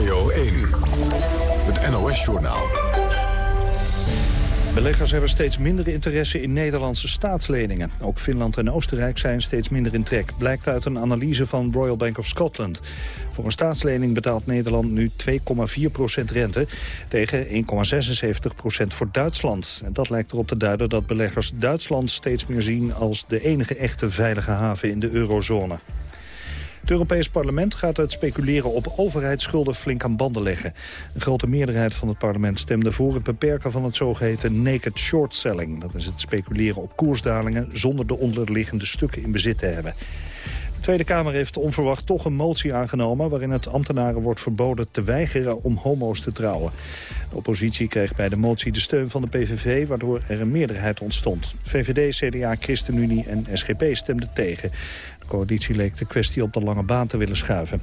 Speaker 1: Radio 1, het NOS-journaal.
Speaker 2: Beleggers hebben steeds minder interesse in Nederlandse staatsleningen. Ook Finland en Oostenrijk zijn steeds minder in trek. Blijkt uit een analyse van Royal Bank of Scotland. Voor een staatslening betaalt Nederland nu 2,4% rente... tegen 1,76% voor Duitsland. En dat lijkt erop te duiden dat beleggers Duitsland steeds meer zien... als de enige echte veilige haven in de eurozone. Het Europees Parlement gaat het speculeren op overheidsschulden flink aan banden leggen. Een grote meerderheid van het parlement stemde voor het beperken van het zogeheten naked short selling. Dat is het speculeren op koersdalingen zonder de onderliggende stukken in bezit te hebben. De Tweede Kamer heeft onverwacht toch een motie aangenomen... waarin het ambtenaren wordt verboden te weigeren om homo's te trouwen. De oppositie kreeg bij de motie de steun van de PVV... waardoor er een meerderheid ontstond. VVD, CDA, ChristenUnie en SGP stemden tegen coalitie leek de kwestie op de lange baan te willen schuiven.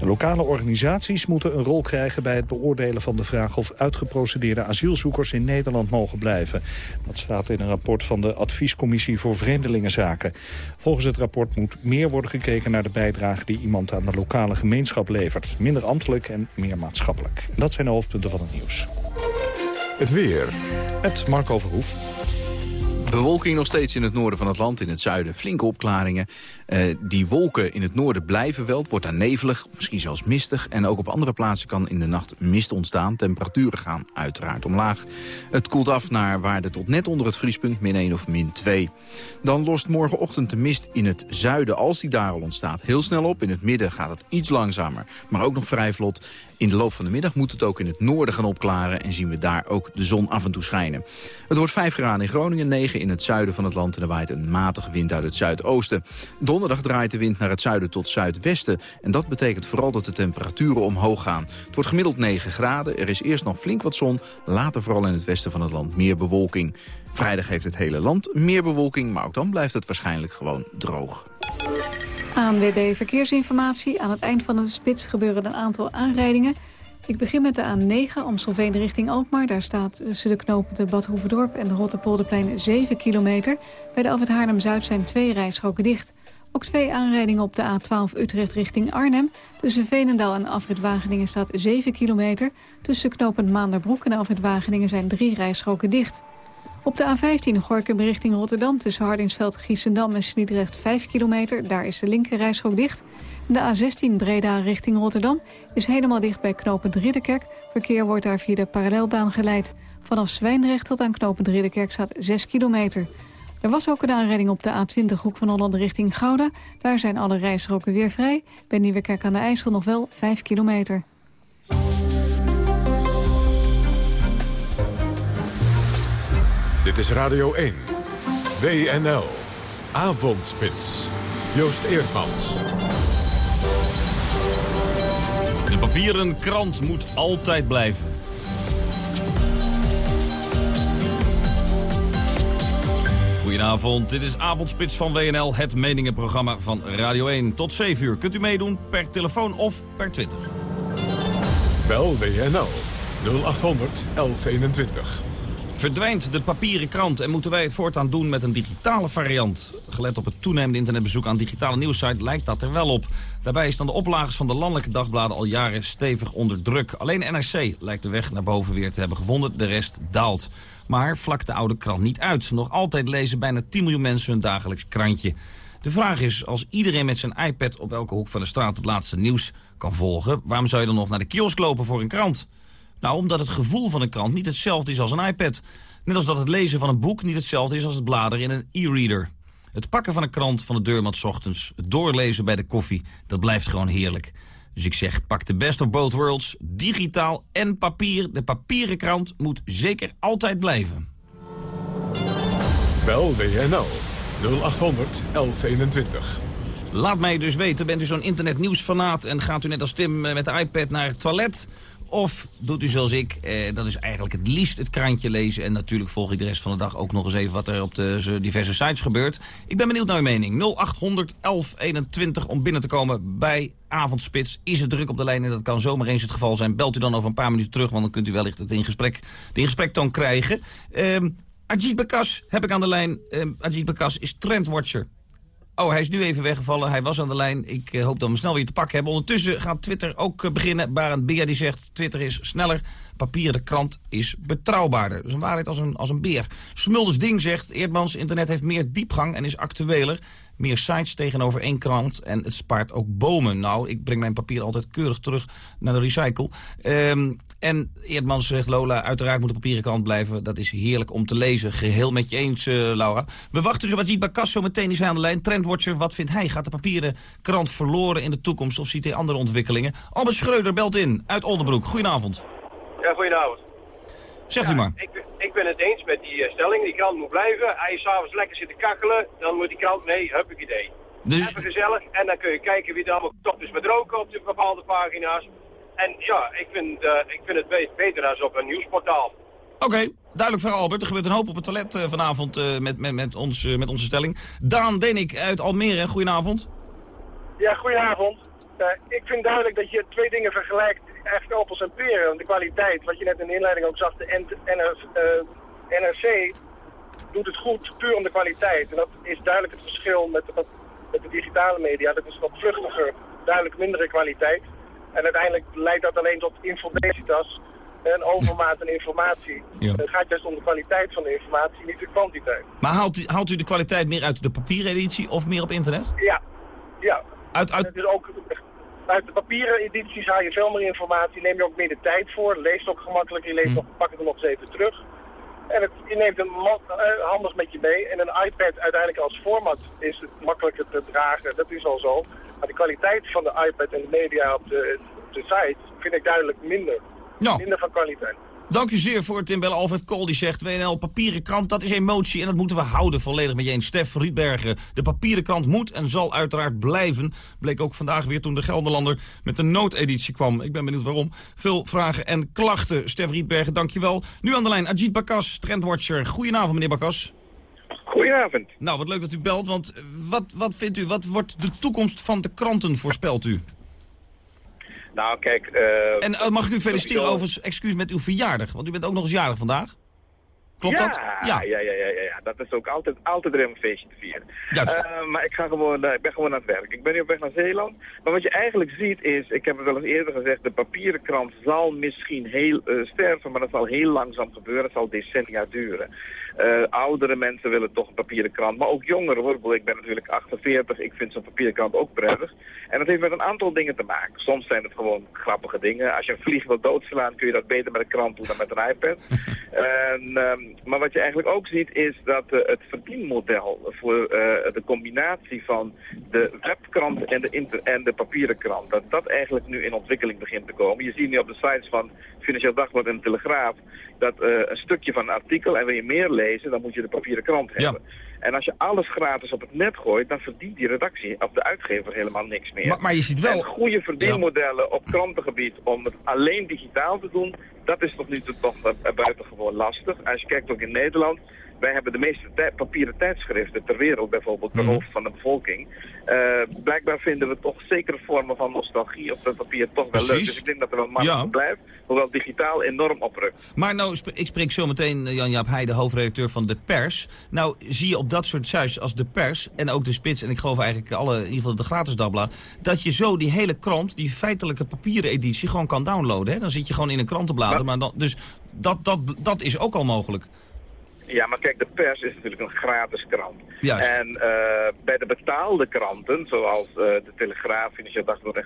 Speaker 2: Lokale organisaties moeten een rol krijgen bij het beoordelen van de vraag of uitgeprocedeerde asielzoekers in Nederland mogen blijven. Dat staat in een rapport van de Adviescommissie voor Vreemdelingenzaken. Volgens het rapport moet meer worden gekeken naar de bijdrage die iemand aan de lokale gemeenschap levert. Minder ambtelijk en meer maatschappelijk. dat zijn de hoofdpunten van het nieuws.
Speaker 1: Het weer.
Speaker 2: Het Marco Verhoef.
Speaker 21: Bewolking nog steeds in het noorden van het land, in het zuiden flinke opklaringen. Uh, die wolken in het noorden blijven wel. Het wordt daar nevelig, misschien zelfs mistig. En ook op andere plaatsen kan in de nacht mist ontstaan. Temperaturen gaan uiteraard omlaag. Het koelt af naar waarde tot net onder het vriespunt, min 1 of min 2. Dan lost morgenochtend de mist in het zuiden, als die daar al ontstaat, heel snel op. In het midden gaat het iets langzamer, maar ook nog vrij vlot. In de loop van de middag moet het ook in het noorden gaan opklaren... en zien we daar ook de zon af en toe schijnen. Het wordt 5 graden in Groningen, 9 in het zuiden van het land... en er waait een matige wind uit het zuidoosten. Donderdag draait de wind naar het zuiden tot zuidwesten. En dat betekent vooral dat de temperaturen omhoog gaan. Het wordt gemiddeld 9 graden, er is eerst nog flink wat zon... later vooral in het westen van het land meer bewolking. Vrijdag heeft het hele land meer bewolking... maar ook dan blijft het waarschijnlijk gewoon droog.
Speaker 3: ANWB Verkeersinformatie. Aan het eind van de spits gebeuren een aantal aanrijdingen. Ik begin met de A9 Amstelveen richting Alkmaar. Daar staat tussen de knopen de Bad Hoeverdorp en de Rotterpolderplein 7 kilometer. Bij de Alfred Haarlem-Zuid zijn twee rijstroken dicht. Ook twee aanrijdingen op de A12 Utrecht richting Arnhem. Tussen Veenendaal en Afrit Wageningen staat 7 kilometer. Tussen knopen Maanderbroek en Afrit Wageningen zijn drie rijstroken dicht. Op de A15 Gorkum richting Rotterdam tussen Hardingsveld, Giessendam en Sliedrecht 5 kilometer. Daar is de linker dicht. De A16 Breda richting Rotterdam is helemaal dicht bij knooppunt Ridderkerk. Verkeer wordt daar via de parallelbaan geleid. Vanaf Zwijndrecht tot aan knooppunt Ridderkerk staat 6 kilometer. Er was ook een aanrijding op de A20 Hoek van Holland richting Gouda. Daar zijn alle rijstroken weer vrij. Bij Nieuwekerk aan de IJssel nog wel 5 kilometer.
Speaker 1: Dit is Radio 1. WNL. Avondspits. Joost Eerdmans.
Speaker 17: De papieren krant moet altijd blijven. Goedenavond, dit is Avondspits van WNL, het meningenprogramma van Radio 1. Tot 7 uur kunt u meedoen per telefoon of per Twitter.
Speaker 1: Bel WNL 0800 1121.
Speaker 17: Verdwijnt de papieren krant en moeten wij het voortaan doen met een digitale variant? Gelet op het toenemende internetbezoek aan digitale nieuwssite lijkt dat er wel op. Daarbij staan de oplages van de landelijke dagbladen al jaren stevig onder druk. Alleen NRC lijkt de weg naar boven weer te hebben gevonden, de rest daalt. Maar vlakt de oude krant niet uit. Nog altijd lezen bijna 10 miljoen mensen hun dagelijks krantje. De vraag is, als iedereen met zijn iPad op elke hoek van de straat het laatste nieuws kan volgen... waarom zou je dan nog naar de kiosk lopen voor een krant? Nou, omdat het gevoel van een krant niet hetzelfde is als een iPad. Net als dat het lezen van een boek niet hetzelfde is als het bladeren in een e-reader. Het pakken van een krant van de deurmat ochtends, het doorlezen bij de koffie, dat blijft gewoon heerlijk. Dus ik zeg, pak de best of both worlds, digitaal en papier. De papieren krant moet zeker altijd blijven.
Speaker 1: Bel WNL 0800 1121.
Speaker 17: Laat mij dus weten, bent u zo'n internetnieuwsfanaat... en gaat u net als Tim eh, met de iPad naar het toilet... Of doet u zoals ik, eh, dat is eigenlijk het liefst het krantje lezen... en natuurlijk volg ik de rest van de dag ook nog eens even... wat er op de diverse sites gebeurt. Ik ben benieuwd naar uw mening. 0800 1121 om binnen te komen bij Avondspits. Is het druk op de lijn en dat kan zomaar eens het geval zijn. Belt u dan over een paar minuten terug, want dan kunt u wellicht het in gesprek, de in gesprek dan krijgen. Um, Ajit Bakas heb ik aan de lijn. Um, Ajit Bakas is trendwatcher. Oh, hij is nu even weggevallen. Hij was aan de lijn. Ik uh, hoop dat we hem snel weer te pakken hebben. Ondertussen gaat Twitter ook uh, beginnen. Barend Beer die zegt, Twitter is sneller. Papieren krant is betrouwbaarder. Dus een waarheid als een, als een beer. Smulders Ding zegt, Eerdmans internet heeft meer diepgang en is actueler meer sites tegenover één krant en het spaart ook bomen. Nou, ik breng mijn papier altijd keurig terug naar de recycle. Um, en Eerdmans zegt, Lola, uiteraard moet de papieren krant blijven. Dat is heerlijk om te lezen. Geheel met je eens, uh, Laura. We wachten dus op Ajit Bakas zo meteen is hij aan de lijn. Trendwatcher, wat vindt hij? Gaat de papieren krant verloren in de toekomst of ziet hij andere ontwikkelingen? Albert Schreuder belt in uit Oldenbroek. Goedenavond.
Speaker 22: Ja, goedenavond.
Speaker 17: Zegt
Speaker 22: ja,
Speaker 17: u maar.
Speaker 22: Ik, ik ben het eens met die uh, stelling. Die krant moet blijven. Hij is s'avonds lekker zitten kakkelen. Dan moet die krant, nee, heb ik idee. Dus... Even gezellig. En dan kun je kijken wie er allemaal top is met roken op de bepaalde pagina's. En ja, ik vind, uh, ik vind het beter dan op een nieuwsportaal.
Speaker 17: Oké, okay, duidelijk verhaal Albert. Er gebeurt een hoop op het toilet uh, vanavond uh, met, met, met, ons, met onze stelling. Daan Denik uit Almere, goedenavond.
Speaker 23: Ja, goedenavond. ik vind duidelijk dat je twee dingen vergelijkt echt appels en peren. De kwaliteit, wat je net in de inleiding ook zag, de NRC doet het goed puur om de kwaliteit. En dat is duidelijk het verschil met de, met de digitale media. Dat is wat vluchtiger, duidelijk mindere kwaliteit. En uiteindelijk leidt dat alleen tot informatitas, een overmaat aan informatie. Ja. Het gaat juist om de kwaliteit van de informatie, niet de kwantiteit.
Speaker 17: Maar haalt u, haalt u de kwaliteit meer uit de papieren editie of meer op internet?
Speaker 23: Ja, ja.
Speaker 17: Uit, uit...
Speaker 23: Dus ook uit de papieren edities haal je veel meer informatie, neem je ook meer de tijd voor, leest ook gemakkelijk, je leest hm. nog, pak het nog eens even terug. En het, je neemt hem uh, handig met je mee. En een iPad uiteindelijk als format is het makkelijker te dragen, dat is al zo. Maar de kwaliteit van de iPad en de media op de, de site vind ik duidelijk minder.
Speaker 17: Nou.
Speaker 23: Minder van kwaliteit.
Speaker 17: Dank u zeer voor het inbellen. Alfred Kool die zegt, WNL papieren krant, dat is emotie en dat moeten we houden. Volledig met je eens. Stef Rietbergen, de papieren krant moet en zal uiteraard blijven. Bleek ook vandaag weer toen de Gelderlander met de noodeditie kwam. Ik ben benieuwd waarom. Veel vragen en klachten. Stef Rietbergen, dankjewel. Nu aan de lijn Ajit Bakas, trendwatcher. Goedenavond meneer Bakas.
Speaker 24: Goedenavond.
Speaker 17: Nou, wat leuk dat u belt, want eh, wat, wat vindt u, wat wordt de toekomst van de kranten, voorspelt u?
Speaker 24: Nou, kijk... Uh,
Speaker 17: en uh, mag ik u feliciteren over excuus met uw verjaardag? Want u bent ook nog eens jarig vandaag. Klopt
Speaker 24: ja,
Speaker 17: dat?
Speaker 24: Ja. Ja, ja, ja, ja, dat is ook altijd, altijd er een feestje te vieren. Uh, maar ik, ga gewoon, ik ben gewoon aan het werk. Ik ben nu op weg naar Zeeland. Maar wat je eigenlijk ziet is, ik heb het wel eens eerder gezegd, de papieren krant zal misschien heel sterven, maar dat zal heel langzaam gebeuren. Het zal decennia duren. Oudere mensen willen toch een papieren krant, maar ook jongeren hoor. Ik ben natuurlijk 48, ik vind zo'n papieren krant ook prettig. En dat heeft met een aantal dingen te maken. Soms zijn het gewoon grappige dingen. Als je een vlieg wil doodslaan, kun je dat beter met een krant doen dan met een iPad. [laughs] en, um, maar wat je eigenlijk ook ziet is dat uh, het verdienmodel voor uh, de combinatie van de webkrant en de, inter en de papieren krant, dat dat eigenlijk nu in ontwikkeling begint te komen. Je ziet nu op de sites van Financieel Dagblad en de Telegraaf dat uh, een stukje van een artikel en wil je meer lezen, dan moet je de papieren krant hebben. Ja. En als je alles gratis op het net gooit, dan verdient die redactie of de uitgever helemaal niks meer.
Speaker 17: Maar, maar je ziet wel...
Speaker 24: En goede verdienmodellen ja. op krantengebied om het alleen digitaal te doen, dat is tot nu toe toch buitengewoon lastig. Als je kijkt ook in Nederland, wij hebben de meeste papieren tijdschriften ter wereld bijvoorbeeld, per mhm. hoofd van de bevolking. Uh, blijkbaar vinden we toch zekere vormen van nostalgie op dat papier toch wel leuk. Dus ik denk dat er wel ja. blijft, hoewel digitaal enorm oprukt.
Speaker 17: Maar nou, ik spreek zo meteen Jan-Jaap Heij, de hoofdredacteur van De Pers. Nou, zie je op dat soort sites als De Pers en ook De Spits... en ik geloof eigenlijk alle, in ieder geval de gratis Dabla... dat je zo die hele krant, die feitelijke papieren editie... gewoon kan downloaden. Hè? Dan zit je gewoon in een krantenblad. Maar, maar dan, dus dat, dat, dat is ook al mogelijk.
Speaker 24: Ja, maar kijk, de pers is natuurlijk een gratis krant.
Speaker 17: Juist.
Speaker 24: En uh, bij de betaalde kranten, zoals uh, de Telegraaf, Financieel Dagblad,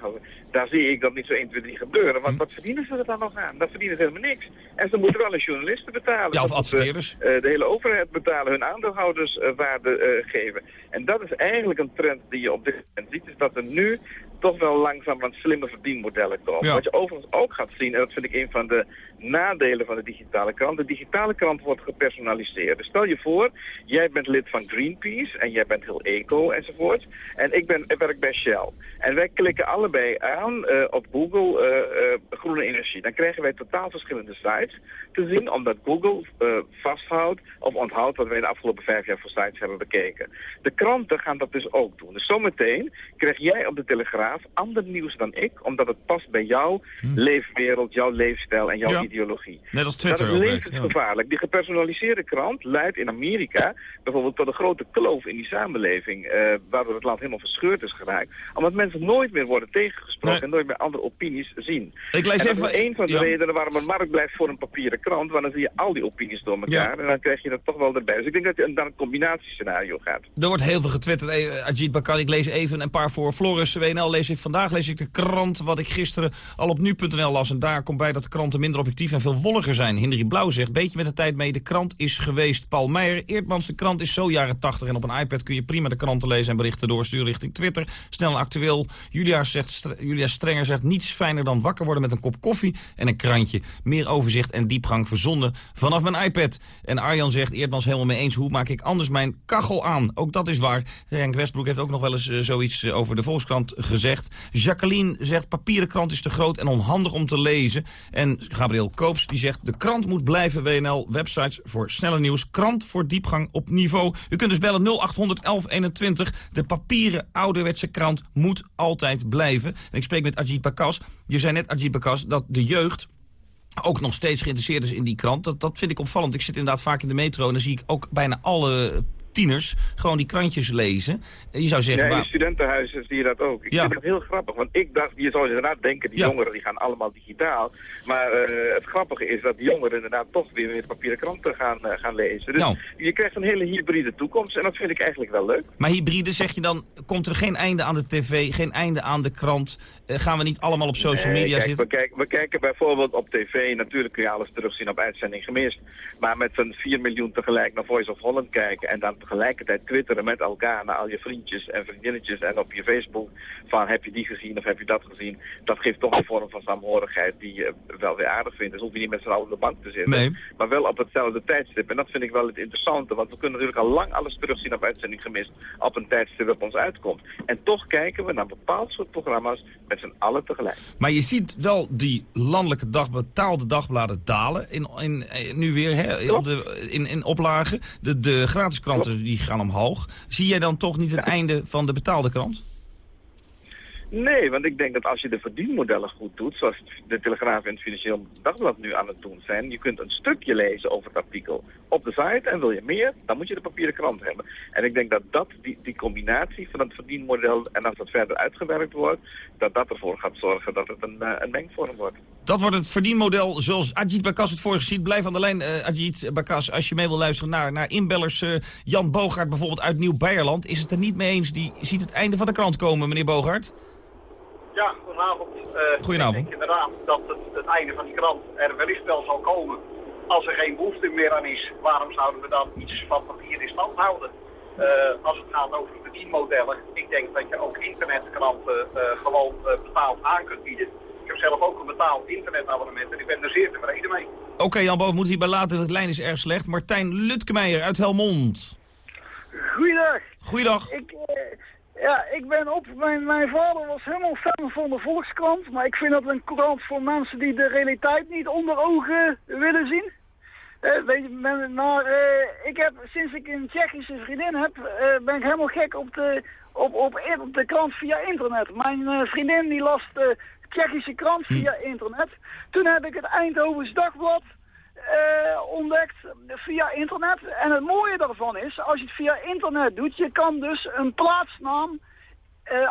Speaker 24: daar zie ik dat niet zo 1, 2, 3 gebeuren. Want hm. wat verdienen ze er dan nog aan? Dat verdienen ze helemaal niks. En ze moeten wel een journalisten betalen.
Speaker 17: Ja, of adverteerders.
Speaker 24: Uh, de hele overheid betalen, hun aandeelhouders waarde geven. En dat is eigenlijk een trend die je op dit moment ziet, is dat er nu toch wel langzaam aan slimme verdienmodellen komen. Wat je overigens ook gaat zien, en dat vind ik een van de nadelen van de digitale krant. De digitale krant wordt gepersonaliseerd. Dus stel je voor, jij bent lid van Greenpeace en jij bent heel eco enzovoort. En ik, ben, ik werk bij Shell. En wij klikken allebei aan uh, op Google uh, uh, groene energie. Dan krijgen wij totaal verschillende sites te zien, omdat Google vasthoudt of onthoudt wat wij de afgelopen vijf jaar voor sites hebben bekeken. De kranten gaan dat dus ook doen. Dus zometeen krijg jij op de Telegraaf ander nieuws dan ik, omdat het past bij jouw hm. leefwereld, jouw leefstijl en jouw ja. ideologie.
Speaker 17: Net als Twitter
Speaker 24: Dat is levensgevaarlijk. Die gepersonaliseerde krant leidt in Amerika bijvoorbeeld tot een grote kloof in die samenleving, uh, waardoor het land helemaal verscheurd is geraakt. Omdat mensen nooit meer worden tegengesproken en nooit meer andere opinies zien.
Speaker 17: Ik lees
Speaker 24: en
Speaker 17: dat
Speaker 24: is een van de redenen waarom een markt blijft voor een papieren krant, want dan zie je al die opinies door elkaar en dan krijg je dat toch wel erbij. Dus ik denk dat je dan een combinatiescenario gaat.
Speaker 17: Er wordt heel veel getwitterd. Ajit Bakar, ik lees even een paar voor. Floris WNL lees ik vandaag, lees ik de krant wat ik gisteren al op nu.nl las. En daar komt bij dat de kranten minder objectief en veel wolliger zijn. Henry Blauw zegt, beetje met de tijd mee, de krant is geweest. Paul Meijer, Eerdmans, de krant is zo jaren 80 en op een iPad kun je prima de kranten lezen en berichten doorsturen richting Twitter. Snel en actueel. Julia, zegt, Julia Strenger zegt, niets fijner dan wakker worden met een kop koffie en een krantje. Meer overzicht en diepgang verzonden vanaf mijn iPad. En Arjan zegt, Eerdmans helemaal mee eens, hoe maak ik anders mijn kachel aan? Ook dat is waar. Henk Westbroek heeft ook nog wel eens uh, zoiets uh, over de Volkskrant gezegd. Jacqueline zegt, papieren krant is te groot en onhandig om te lezen. En Gabriel Koops die zegt, de krant moet blijven WNL. Websites voor snelle nieuws, krant voor diepgang op niveau. U kunt dus bellen 0800 1121. De papieren ouderwetse krant moet altijd blijven. En ik spreek met Ajit Bakas. Je zei net, Ajit Bakas, dat de jeugd ook nog steeds geïnteresseerd is in die krant. Dat, dat vind ik opvallend. Ik zit inderdaad vaak in de metro en dan zie ik ook bijna alle tieners gewoon die krantjes lezen. Je zou zeggen...
Speaker 24: Ja, in studentenhuizen zie je dat ook. Ik ja. vind het heel grappig, want ik dacht, je zou inderdaad denken, die jongeren die gaan allemaal digitaal. Maar uh, het grappige is dat die jongeren inderdaad toch weer met papieren kranten gaan, uh, gaan lezen. Dus nou. je krijgt een hele hybride toekomst en dat vind ik eigenlijk wel leuk.
Speaker 17: Maar hybride zeg je dan, komt er geen einde aan de tv, geen einde aan de krant? Uh, gaan we niet allemaal op social
Speaker 24: nee,
Speaker 17: media
Speaker 24: kijk,
Speaker 17: zitten?
Speaker 24: We kijken, we kijken bijvoorbeeld op tv, natuurlijk kun je alles terugzien op uitzending gemist. Maar met zo'n 4 miljoen tegelijk naar Voice of Holland kijken en dan tegelijkertijd twitteren met elkaar naar al je vriendjes en vriendinnetjes en op je Facebook van heb je die gezien of heb je dat gezien. Dat geeft toch een vorm van saamhorigheid die je wel weer aardig vindt. Dus hoef je niet met z'n allen op de bank te zitten.
Speaker 17: Nee.
Speaker 24: Maar wel op hetzelfde tijdstip. En dat vind ik wel het interessante, want we kunnen natuurlijk al lang alles terugzien op uitzending gemist op een tijdstip dat ons uitkomt. En toch kijken we naar bepaald soort programma's met z'n allen tegelijk.
Speaker 17: Maar je ziet wel die landelijke dag, betaalde dagbladen dalen in, in, nu weer hè, de, in, in oplagen. De, de gratis kranten die gaan omhoog. Zie jij dan toch niet het einde van de betaalde krant?
Speaker 24: Nee, want ik denk dat als je de verdienmodellen goed doet, zoals de Telegraaf en het Financieel Dagblad nu aan het doen zijn, je kunt een stukje lezen over het artikel op de site en wil je meer, dan moet je de papieren krant hebben. En ik denk dat dat, die, die combinatie van het verdienmodel en als dat verder uitgewerkt wordt, dat dat ervoor gaat zorgen dat het een, uh, een mengvorm wordt.
Speaker 17: Dat wordt het verdienmodel zoals Ajit Bakas het voor zich ziet. Blijf aan de lijn, uh, Ajit Bakas, als je mee wil luisteren naar, naar inbellers. Uh, Jan Bogaert bijvoorbeeld uit Nieuw-Beierland is het er niet mee eens. Die ziet het einde van de krant komen, meneer Bogaert.
Speaker 25: Ja, goedenavond.
Speaker 17: Uh, goedenavond.
Speaker 25: Ik denk inderdaad dat het, het einde van die krant er wellicht wel zal komen. Als er geen behoefte meer aan is, waarom zouden we dan iets van papier in stand houden? Uh, als het gaat over verdienmodellen, ik denk dat je ook internetkranten uh, gewoon betaald aan kunt bieden. Ik heb zelf ook een betaald internetabonnement en ik ben er zeer tevreden mee.
Speaker 17: Oké okay, Jan Bo, moet hierbij laten, de lijn is erg slecht. Martijn Lutkemeijer uit Helmond.
Speaker 26: Goeiedag.
Speaker 17: Goeiedag.
Speaker 26: Ik, ja, ik ben op. Mijn, mijn vader was helemaal fan van de Volkskrant. Maar ik vind dat een krant voor mensen die de realiteit niet onder ogen willen zien. weet je, maar ik heb, sinds ik een Tsjechische vriendin heb, ben ik helemaal gek op de, op, op, op de krant via internet. Mijn vriendin die las de Tsjechische krant via hm. internet. Toen heb ik het Eindhovens Dagblad ontdekt via internet. En het mooie daarvan is, als je het via internet doet, je kan dus een plaatsnaam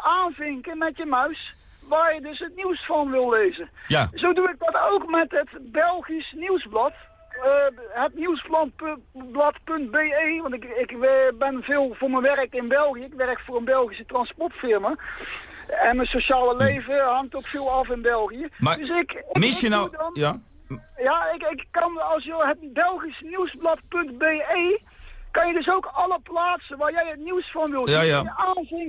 Speaker 26: aanvinken met je muis waar je dus het nieuws van wil lezen.
Speaker 17: Ja.
Speaker 26: Zo doe ik dat ook met het Belgisch nieuwsblad. Uh, het nieuwsblad.be, want ik, ik ben veel voor mijn werk in België. Ik werk voor een Belgische transportfirma. En mijn sociale leven hangt ook veel af in België.
Speaker 17: Maar dus ik, mis je nou... ja?
Speaker 26: Ja, ik, ik kan als je het Belgisch nieuwsblad.be... kan je dus ook alle plaatsen waar jij het nieuws van wilt.
Speaker 17: Ja, ja.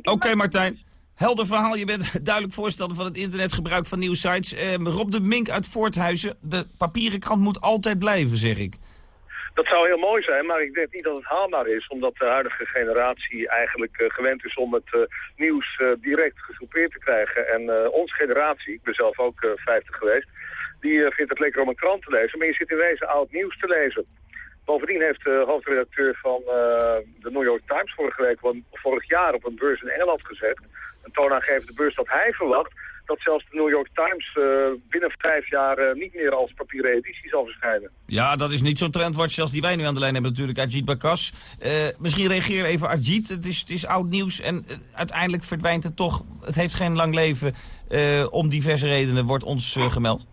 Speaker 17: Oké, Martijn. Helder verhaal, je bent [laughs] duidelijk voorstander van het internetgebruik van nieuwe sites. Eh, Rob de Mink uit Voorthuizen, de papieren krant moet altijd blijven, zeg ik.
Speaker 23: Dat zou heel mooi zijn, maar ik denk niet dat het haalbaar is. Omdat de huidige generatie eigenlijk uh, gewend is om het uh, nieuws uh, direct gegroepeerd te krijgen. En onze generatie, ik ben zelf ook 50 geweest, die vindt het lekker om een krant te lezen. Maar je zit in wezen oud nieuws te lezen. Bovendien heeft de hoofdredacteur van de New York Times vorige week, vorig jaar op een beurs in Engeland gezet een toonaangevende beurs dat hij verwacht dat zelfs de New York Times uh, binnen vijf jaar uh, niet meer als papieren editie zal verschijnen.
Speaker 17: Ja, dat is niet zo'n trendwatch als die wij nu aan de lijn hebben natuurlijk, Ajit Bakas. Misschien reageer even Ajit, het is, het is oud nieuws en uiteindelijk verdwijnt het toch, het heeft geen lang leven, om diverse redenen wordt ons gemeld.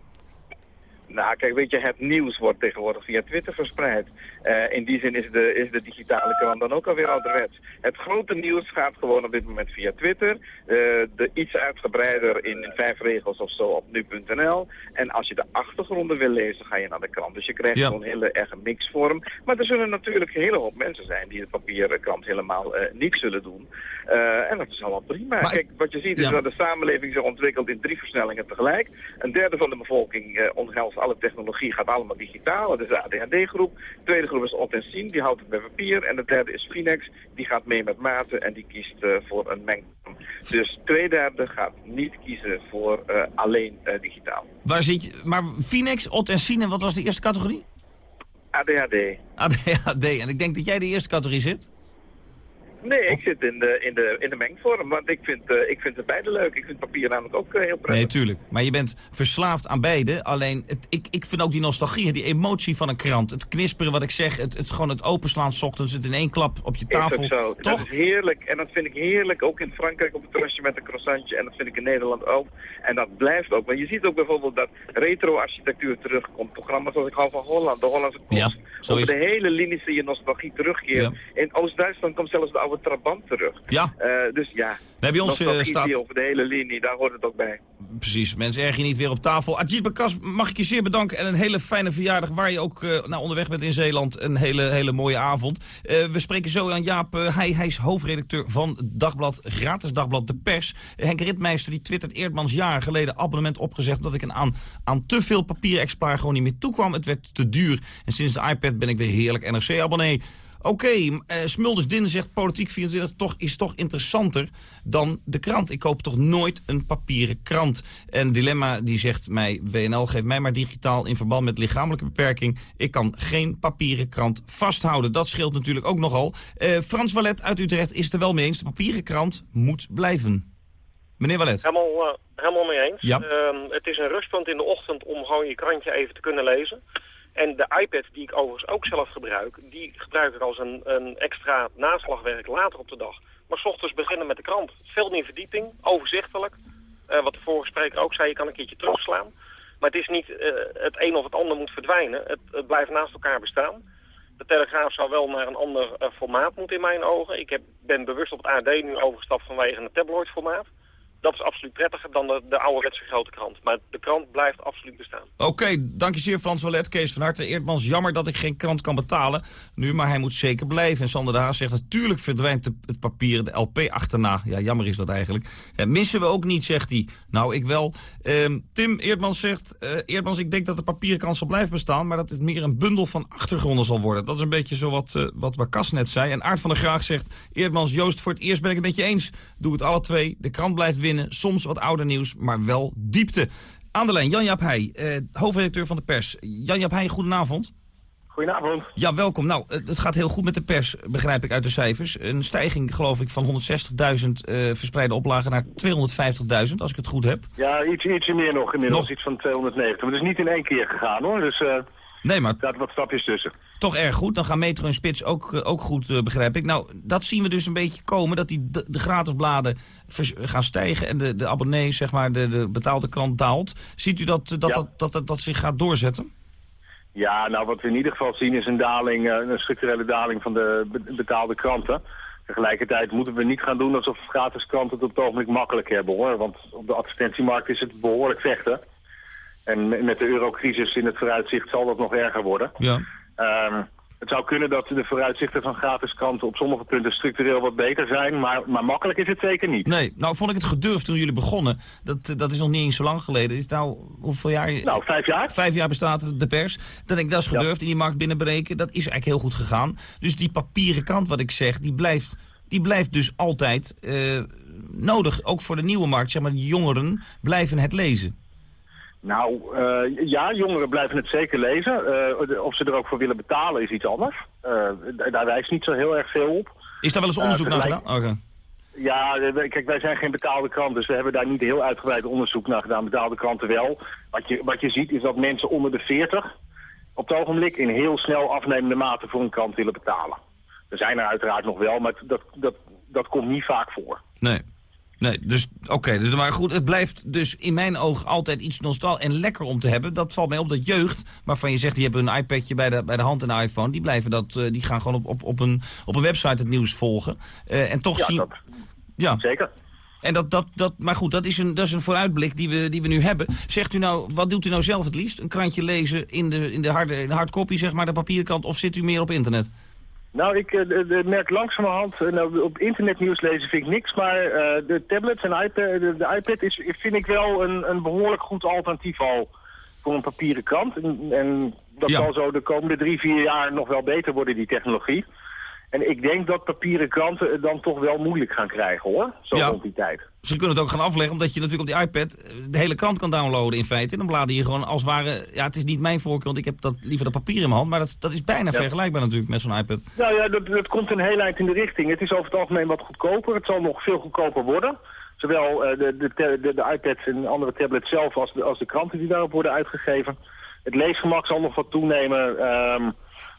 Speaker 24: Nou, kijk, weet je, het nieuws wordt tegenwoordig via Twitter verspreid. Uh, in die zin is de, is de digitale krant dan ook alweer ouderwets. Het grote nieuws gaat gewoon op dit moment via Twitter. Uh, de iets uitgebreider in, in, vijf regels of zo op nu.nl. En als je de achtergronden wil lezen, ga je naar de krant. Dus je krijgt ja. een hele erg mixvorm. Maar er zullen natuurlijk een hele hoop mensen zijn die de papieren krant helemaal uh, niet zullen doen. en dat is allemaal prima. Maar, Kijk, wat je ziet is dat de samenleving zich ontwikkelt in drie versnellingen tegelijk. Een derde van de bevolking omhelst alle technologie gaat allemaal digitaal. Dat is de ADHD-groep. De tweede groep is die houdt het bij papier. En de derde is Finex, die gaat mee met maten en die kiest uh, voor een meng. Dus twee derde gaat niet kiezen voor uh, alleen uh, digitaal.
Speaker 17: Waar zit je? Maar Finex, Otensien en wat was de eerste categorie?
Speaker 24: ADHD.
Speaker 17: ADHD. En ik denk dat jij de eerste categorie zit?
Speaker 24: Nee, ik zit in de, in de, in de mengvorm, want ik vind, uh, ik vind het beide leuk. Ik vind papier namelijk ook uh, heel prettig.
Speaker 17: Nee, tuurlijk. Maar je bent verslaafd aan beide. Alleen, het, ik, ik vind ook die nostalgie, die emotie van een krant. Het knisperen, wat ik zeg, het, het gewoon het openslaan s ochtends, het in één klap op je tafel.
Speaker 24: Is ook zo. Toch? Dat is heerlijk. En dat vind ik heerlijk, ook in Frankrijk op het terrasje met een croissantje. En dat vind ik in Nederland ook. En dat blijft ook. Maar je ziet ook bijvoorbeeld dat retro-architectuur terugkomt. Programma's zoals ik hou van Holland, de Hollandse Kost. Ja, Over de hele linie zie je nostalgie terugkeert. Ja. In Oost-Duitsland komt zelfs de oude Trabant terug.
Speaker 17: Ja.
Speaker 24: Uh, dus ja,
Speaker 17: we hebben ons uh, staat...
Speaker 24: over de hele linie, daar hoort het ook bij.
Speaker 17: Precies, mensen erg je niet weer op tafel. Ajit Bakas, mag ik je zeer bedanken en een hele fijne verjaardag waar je ook uh, nou, onderweg bent in Zeeland. Een hele, hele mooie avond. we spreken zo aan Jaap, hij, hij is hoofdredacteur van dagblad, gratis dagblad De Pers. Henk Ritmeister die twittert Eerdmans jaren geleden abonnement opgezegd dat ik een aan, aan te veel papieren exemplaar gewoon niet meer toekwam. Het werd te duur en sinds de iPad ben ik weer heerlijk NRC-abonnee. Oké, okay, uh, Smulders Din zegt politiek 24 toch, is toch interessanter dan de krant. Ik koop toch nooit een papieren krant. En Dilemma die zegt mij, WNL geeft mij maar digitaal in verband met lichamelijke beperking. Ik kan geen papieren krant vasthouden. Dat scheelt natuurlijk ook nogal. Uh, Frans Wallet uit Utrecht is er wel mee eens. De papieren krant moet blijven. Meneer Wallet.
Speaker 27: Helemaal, uh, helemaal mee eens.
Speaker 17: Ja.
Speaker 27: Uh, het is een rustpunt in de ochtend om gewoon je krantje even te kunnen lezen. En de iPad, die ik overigens ook zelf gebruik, die gebruik ik als een, een extra naslagwerk later op de dag. Maar s ochtends beginnen met de krant. Veel meer verdieping, overzichtelijk. Uh, wat de vorige spreker ook zei, je kan een keertje terugslaan. Maar het is niet uh, het een of het ander moet verdwijnen. Het, blijft naast elkaar bestaan. De Telegraaf zou wel naar een ander uh, formaat moeten in mijn ogen. Ik heb, ben bewust op het AD nu overgestapt vanwege een tabloid formaat dat is absoluut prettiger dan de, de ouderwetse grote krant. Maar de krant blijft absoluut bestaan.
Speaker 17: Oké, dank je zeer Frans Wallet, Kees van Harte. Eerdmans, jammer dat ik geen krant kan betalen nu, maar hij moet zeker blijven. En Sander de Haas zegt, natuurlijk verdwijnt het papier, de LP achterna. Ja, jammer is dat eigenlijk. Eh, missen we ook niet, zegt hij. Nou, ik wel. Uh, Tim Eerdmans zegt, uh, Eerdmans, ik denk dat de papieren krant zal blijven bestaan, maar dat het meer een bundel van achtergronden zal worden. Dat is een beetje zo wat, uh, wat Bakas net zei. En Aart van der Graag zegt, Eerdmans, Joost, voor het eerst ben ik het met je eens. Doe het alle twee. De krant blijft winnen Soms wat ouder nieuws, maar wel diepte. Aan de lijn, Jan-Jaap Heij, eh, hoofdredacteur van de pers. Jan-Jaap Heij, goedenavond.
Speaker 28: Goedenavond.
Speaker 17: Ja, welkom. Nou, het gaat heel goed met de pers, begrijp ik uit de cijfers. Een stijging, geloof ik, van 160.000 uh, verspreide oplagen naar 250.000, als ik het goed heb.
Speaker 28: Ja, iets, ietsje meer nog inmiddels, iets van 290. Maar het is niet in één keer gegaan, hoor. Dus uh,
Speaker 17: nee, maar...
Speaker 28: er zaten wat stapjes tussen.
Speaker 17: Toch erg goed. Dan gaan Metro en Spits ook, uh, ook goed, begrijp ik. Nou, dat zien we dus een beetje komen, dat die, de, de gratis bladen gaan stijgen... en de, de abonnee, zeg maar, de, de betaalde krant daalt. Ziet u dat dat, ja. dat, dat, dat, dat zich gaat doorzetten?
Speaker 28: Ja, nou wat we in ieder geval zien is een daling, een structurele daling van de betaalde kranten. Tegelijkertijd moeten we niet gaan doen alsof gratis kranten het op het ogenblik makkelijk hebben hoor. Want op de advertentiemarkt is het behoorlijk vechten. En met de eurocrisis in het vooruitzicht zal dat nog erger worden.
Speaker 17: Ja.
Speaker 28: Um, het zou kunnen dat de vooruitzichten van gratis kranten op sommige punten structureel wat beter zijn, maar, maar makkelijk is het zeker niet.
Speaker 17: Nee, nou vond ik het gedurfd toen jullie begonnen. Dat, dat is nog niet eens zo lang geleden. Is nou, hoeveel jaar?
Speaker 28: Nou, vijf jaar.
Speaker 17: Vijf jaar bestaat de pers. Dan denk ik, dat is gedurfd in die markt binnenbreken. Dat is eigenlijk heel goed gegaan. Dus die papieren krant, wat ik zeg, die blijft, die blijft dus altijd uh, nodig. Ook voor de nieuwe markt, zeg maar, de jongeren blijven het lezen.
Speaker 28: Nou, uh, ja, jongeren blijven het zeker lezen. Uh, of ze er ook voor willen betalen is iets anders. Uh, daar wijst niet zo heel erg veel op.
Speaker 17: Is daar wel eens onderzoek naar gedaan? Okay.
Speaker 28: Ja, kijk, wij zijn geen betaalde krant, dus we hebben daar niet heel uitgebreid onderzoek naar gedaan. Betaalde kranten wel. Wat je, wat je ziet is dat mensen onder de 40 op het ogenblik in heel snel afnemende mate voor een krant willen betalen. Er zijn er uiteraard nog wel, maar dat, dat, dat komt niet vaak voor.
Speaker 17: Nee. Nee, dus oké. Okay, dus, maar goed, het blijft dus in mijn oog altijd iets nostal en lekker om te hebben. Dat valt mij op dat jeugd, waarvan je zegt, die hebben een iPadje bij de, bij de hand en een iPhone. Die, blijven dat, uh, die gaan gewoon op, op, op, een, op een website het nieuws volgen. Uh, en toch
Speaker 28: ja,
Speaker 17: zien...
Speaker 28: Dat, ja, zeker.
Speaker 17: En dat, dat, dat, maar goed, dat is, een, dat is een vooruitblik die we, die we nu hebben. Zegt u nou, wat doet u nou zelf het liefst? Een krantje lezen in de, in de, harde, in de hardcopy, zeg maar, de papierkant, of zit u meer op internet?
Speaker 28: Nou, ik uh, merk langzamerhand, uh, nou, op internetnieuws lezen vind ik niks, maar uh, de tablets en iPad, de, de, iPad is, vind ik wel een, een behoorlijk goed alternatief al voor een papieren krant. En, en dat ja. zal zo de komende drie, vier jaar nog wel beter worden, die technologie. En ik denk dat papieren kranten het dan toch wel moeilijk gaan krijgen, hoor, zo ja. rond die tijd.
Speaker 17: Ze kunnen het ook gaan afleggen, omdat je natuurlijk op die iPad de hele krant kan downloaden in feite. En dan bladen je gewoon als het ware... Ja, het is niet mijn voorkeur, want ik heb dat, liever dat papier in mijn hand. Maar dat, dat is bijna ja. vergelijkbaar natuurlijk met zo'n iPad.
Speaker 28: Nou ja, dat, dat komt een heel eind in de richting. Het is over het algemeen wat goedkoper. Het zal nog veel goedkoper worden. Zowel uh, de, de, de, de, iPads en andere tablets zelf als de, als de kranten die daarop worden uitgegeven. Het leesgemak zal nog wat toenemen. Um,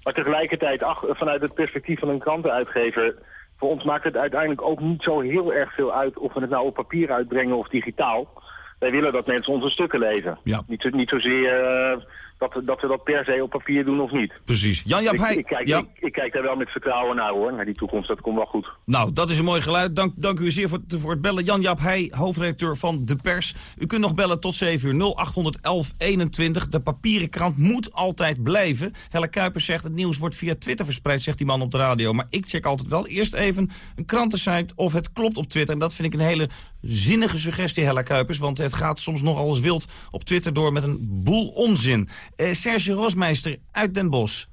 Speaker 28: maar tegelijkertijd, ach, vanuit het perspectief van een krantenuitgever... voor ons maakt het uiteindelijk ook niet zo heel erg veel uit... of we het nou op papier uitbrengen of digitaal. Wij willen dat mensen onze stukken lezen.
Speaker 17: Ja.
Speaker 28: Niet, niet zozeer uh, dat, dat we dat per se op papier doen of niet.
Speaker 17: Precies. Jan Jap,
Speaker 28: ik,
Speaker 17: hij...
Speaker 28: ik, kijk,
Speaker 17: ja.
Speaker 28: ik, ik, kijk daar wel met vertrouwen naar hoor, naar die toekomst. Dat komt wel goed.
Speaker 17: Nou, dat is een mooi geluid. Dank, dank u zeer voor, voor het bellen. Jan Jap Heij, hoofdredacteur van De Pers. U kunt nog bellen tot 7 uur 0800 1121. De papieren krant moet altijd blijven. Helle Kuipers zegt het nieuws wordt via Twitter verspreid, zegt die man op de radio. Maar ik check altijd wel eerst even een krantensite of het klopt op Twitter. En dat vind ik een hele zinnige suggestie, Helle Kuipers. Want het gaat soms nogal eens wild op Twitter door met een boel onzin. Uh, Serge Rosmeister uit Den Bosch.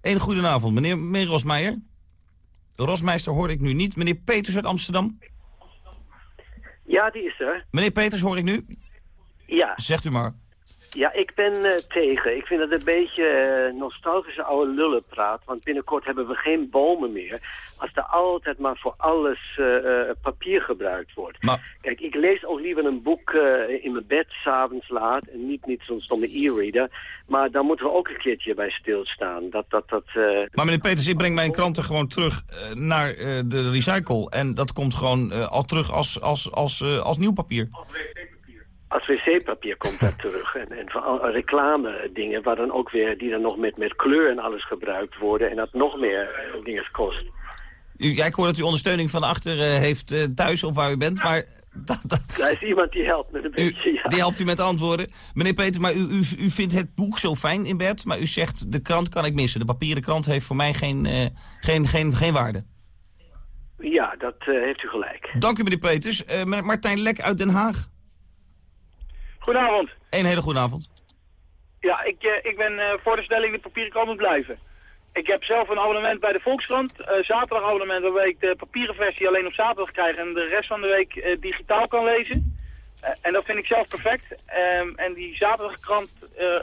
Speaker 17: Een goedenavond, meneer, meneer Rosmeijer. Rosmeister hoor ik nu niet. Meneer Peters uit Amsterdam.
Speaker 29: Ja, die is er.
Speaker 17: Meneer Peters hoor ik nu.
Speaker 29: Ja.
Speaker 17: Zegt u maar.
Speaker 29: Ja, ik ben uh, tegen. Ik vind het een beetje uh, nostalgische oude lullenpraat. Want binnenkort hebben we geen bomen meer. Als er altijd maar voor alles uh, papier gebruikt wordt.
Speaker 17: Maar...
Speaker 29: Kijk, ik lees ook liever een boek in mijn bed s'avonds laat. En niet, niet zo'n stomme e-reader. Maar daar moeten we ook een keertje bij stilstaan. Dat, dat, dat,
Speaker 17: Maar meneer Peters, ik breng mijn kranten gewoon terug naar de recycle. En dat komt gewoon al terug als, als, als, als nieuw papier.
Speaker 29: Als wc-papier komt dat [laughs] terug. En, en reclame dingen waar dan ook weer, die dan nog met, met kleur en alles gebruikt worden. En dat nog meer uh, dingen kost.
Speaker 17: U, ja, ik hoor dat u ondersteuning van achter uh, heeft uh, thuis of waar u bent, maar... [laughs]
Speaker 29: Dat, dat... Er is iemand die helpt met een beetje,
Speaker 17: u,
Speaker 29: ja.
Speaker 17: Die helpt u met antwoorden. Meneer Peter, maar u, u, u vindt het boek zo fijn in bed, maar u zegt de krant kan ik missen. De papieren krant heeft voor mij geen, geen, geen, geen waarde.
Speaker 29: Ja, dat heeft u gelijk.
Speaker 17: Dank u meneer Peters. Martijn Lek uit Den Haag.
Speaker 30: Goedenavond.
Speaker 17: Een hele goede avond.
Speaker 30: Ja, ik, uh, ik ben uh, voor de stelling de papieren krant moet blijven. Ik heb zelf een abonnement bij de Volkskrant. Uh, zaterdag abonnement waarbij ik de papieren versie alleen op zaterdag krijg en de rest van de week digitaal kan lezen. en dat vind ik zelf perfect. Um, en die zaterdagkrant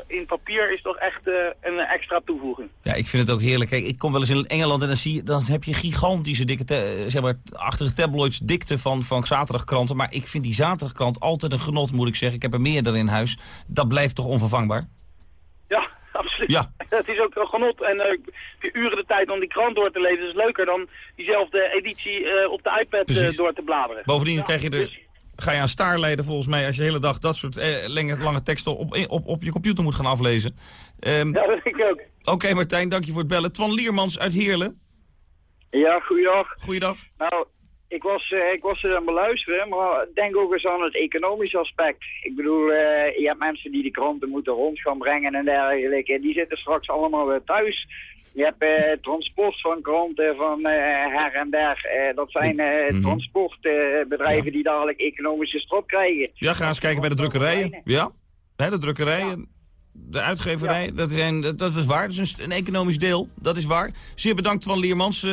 Speaker 30: in papier is toch echt een extra toevoeging.
Speaker 17: Ja, ik vind het ook heerlijk. Kijk, ik kom wel eens in Engeland en dan, zie je, dan heb je gigantische dikke, zeg maar, achtige tabloids dikte van, van zaterdagkranten. Maar ik vind die zaterdagkrant altijd een genot, moet ik zeggen. Ik heb er meerdere in huis. Dat blijft toch onvervangbaar?
Speaker 30: Ja, [laughs] absoluut.
Speaker 17: Ja. [laughs]
Speaker 30: Het is ook een genot. En uh, je uren de tijd om die krant door te lezen is leuker dan diezelfde editie op de iPad door te bladeren.
Speaker 17: Bovendien krijg je de ga je aan staar leiden volgens mij... als je de hele dag dat soort eh, lange, lange teksten op, op, op je computer moet gaan aflezen.
Speaker 30: Um, ja, dat denk ik ook.
Speaker 17: Oké Martijn, dank je voor het bellen. Twan Liermans uit Heerlen.
Speaker 31: Ja, goeiedag.
Speaker 17: Goeiedag.
Speaker 31: Nou, ik was, uh, ik was er aan beluisteren, maar denk ook eens aan het economische aspect. Ik bedoel, uh, je hebt mensen die de kranten moeten rond gaan brengen en dergelijke. Die zitten straks allemaal weer thuis. Je hebt uh, transport van kranten van uh, her en der. Uh, dat zijn mm transportbedrijven ja. die dadelijk economische strop krijgen.
Speaker 17: Ja, ga eens kijken bij de drukkerijen. Ja, Hè, de drukkerijen. Ja. De uitgeverij, ja. dat, zijn, dat, dat, is waar. Dat is een, een, economisch deel, dat is waar. Zeer bedankt van Liermans.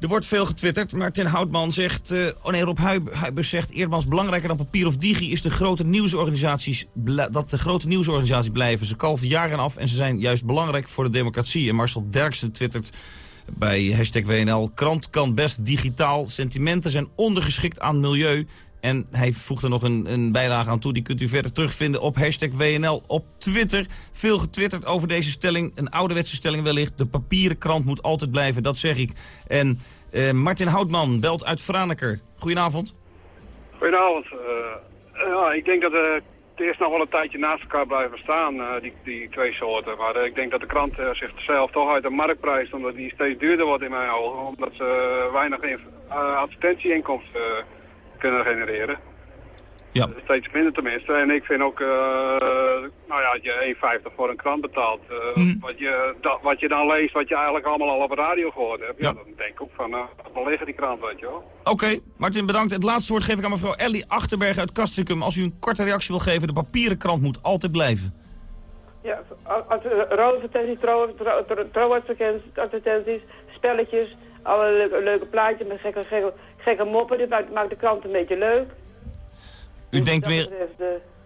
Speaker 17: Er wordt veel getwitterd, maar Ten Houtman zegt... Uh, oh nee, Rob Huibers zegt... Eerdmans belangrijker dan papier of digi is de grote nieuwsorganisaties... dat de grote nieuwsorganisaties blijven. Ze kalven jaren af en ze zijn juist belangrijk voor de democratie. En Marcel Derksen twittert bij hashtag WNL... krant kan best digitaal. Sentimenten zijn ondergeschikt aan milieu. En hij voegt er nog een, een, bijlage aan toe. Die kunt u verder terugvinden op hashtag WNL op Twitter. Veel getwitterd over deze stelling. Een ouderwetse stelling wellicht. De papieren krant moet altijd blijven, dat zeg ik. En uh, Martin Houtman belt uit Franeker. Goedenavond.
Speaker 32: Goedenavond. Ja, ik denk dat uh, het eerst nog wel een tijdje naast elkaar blijven staan, die, die, twee soorten. Maar ik denk dat de krant zichzelf toch uit de markt prijst, omdat die steeds duurder wordt in mijn ogen. Omdat ze weinig advertentieinkomsten kunnen genereren.
Speaker 17: Ja.
Speaker 32: Steeds minder tenminste. En ik vind ook, uh, nou ja, je 1,50 voor een krant betaalt. Uh, mm. wat, je, da, wat je dan leest, wat je eigenlijk allemaal al op de radio gehoord hebt. Ja. ja dan denk ik ook van, uh, waar liggen die krant, weet je wel.
Speaker 17: Oké, okay, Martin, bedankt. Het laatste woord geef ik aan mevrouw Ellie Achterberg uit Castricum. Als u een korte reactie wil geven, de papieren krant moet altijd blijven.
Speaker 33: Ja, als rouwadvertenties, trouwadvertenties, spelletjes, alle leuke, leuke plaatjes met gekke, gekke gekke moppen, dit maakt de krant een beetje leuk.
Speaker 17: U denkt weer...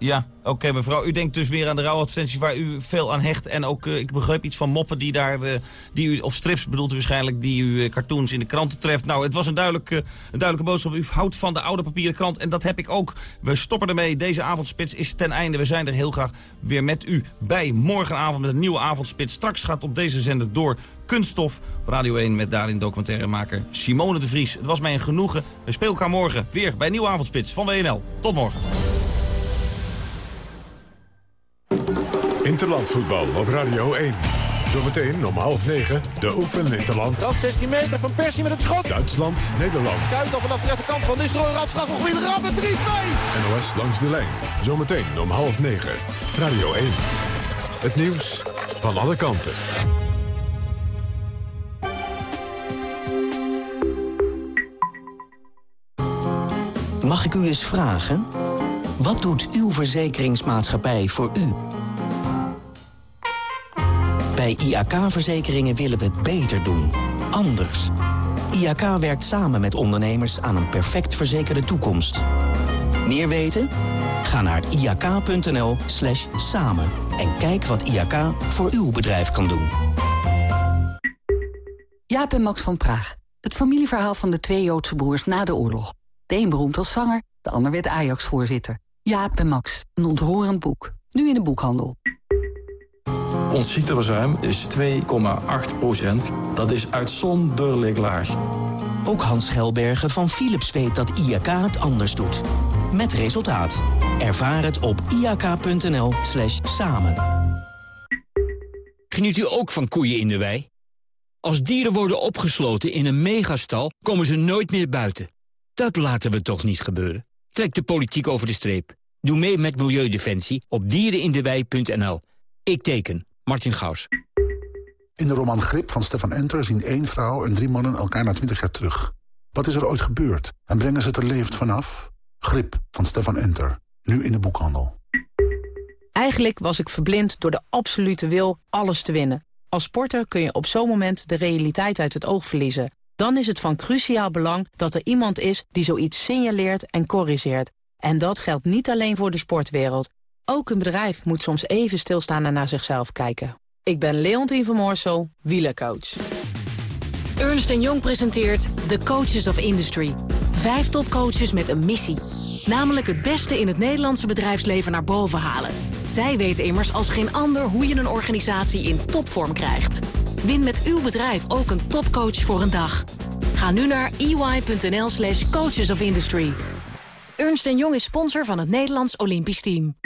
Speaker 17: Ja, oké mevrouw. U denkt dus meer aan de rouwadvertenties waar u veel aan hecht. En ook, uh, ik begreep iets van moppen die daar, uh, die u, of strips bedoelt u waarschijnlijk, die u uh, cartoons in de kranten treft. Nou, het was een duidelijke, een duidelijke boodschap. U houdt van de oude papieren krant en dat heb ik ook. We stoppen ermee. Deze avondspits is ten einde. We zijn er heel graag weer met u bij. Morgenavond met een nieuwe avondspits. Straks gaat op deze zender door Kunststof. Radio 1 met daarin documentairemaker Simone de Vries. Het was mij een genoegen. We spelen elkaar morgen weer bij Nieuwe Avondspits van WNL. Tot morgen.
Speaker 1: Interlandvoetbal op Radio 1. Zometeen om half negen, de oefen Interland.
Speaker 34: Dat 16 meter van Persie met het schot.
Speaker 1: Duitsland, Nederland.
Speaker 34: Kuit al vanaf de rechterkant van Nistelrooy. Radstraf nog weer rammen, 3-2.
Speaker 1: NOS langs de lijn. Zometeen om half negen. Radio 1. Het nieuws van alle kanten.
Speaker 35: Mag ik u eens vragen? Wat doet uw verzekeringsmaatschappij voor u? Bij IAK-verzekeringen willen we het beter doen. Anders. IAK werkt samen met ondernemers aan een perfect verzekerde toekomst. Meer weten? Ga naar iak.nl slash samen en kijk wat IAK voor uw bedrijf kan doen.
Speaker 36: Jaap en Max van Praag. Het familieverhaal van de twee Joodse broers na de oorlog. De een beroemd als zanger, de ander werd Ajax-voorzitter. Jaap en Max, een ontroerend boek. Nu in de boekhandel.
Speaker 37: Ons ziekteverzuim is 2,8 procent. Dat is uitzonderlijk laag.
Speaker 35: Ook Hans Gelbergen van Philips weet dat IAK het anders doet. Met resultaat. Ervaar het op iak.nl slash samen.
Speaker 38: Geniet u ook van koeien in de wei? Als dieren worden opgesloten in een megastal, komen ze nooit meer buiten. Dat laten we toch niet gebeuren? Trek de politiek over de streep. Doe mee met Milieudefensie op dierenindewei.nl. Ik teken. Martin Gaus.
Speaker 39: In de roman Grip van Stefan Enter zien één vrouw en drie mannen elkaar na twintig jaar terug. Wat is er ooit gebeurd? En brengen ze het er levend vanaf? Grip van Stefan Enter. Nu in de boekhandel.
Speaker 40: Eigenlijk was ik verblind door de absolute wil alles te winnen. Als sporter kun je op zo'n moment de realiteit uit het oog verliezen. Dan is het van cruciaal belang dat er iemand is die zoiets signaleert en corrigeert. En dat geldt niet alleen voor de sportwereld. Ook een bedrijf moet soms even stilstaan en naar zichzelf kijken. Ik ben Leontien van Moorsel, wielercoach.
Speaker 35: Ernst Jong presenteert The Coaches of Industry. Vijf topcoaches met een missie. Namelijk het beste in het Nederlandse bedrijfsleven naar boven halen. Zij weten immers als geen ander hoe je een organisatie in topvorm krijgt. Win met uw bedrijf ook een topcoach voor een dag. Ga nu naar ey.nl slash coaches of industry. Ernst Jong is sponsor van het Nederlands Olympisch Team.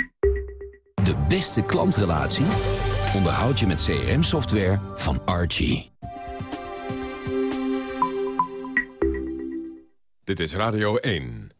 Speaker 21: De beste klantrelatie onderhoud je met CRM-software van Archie.
Speaker 1: Dit is Radio 1.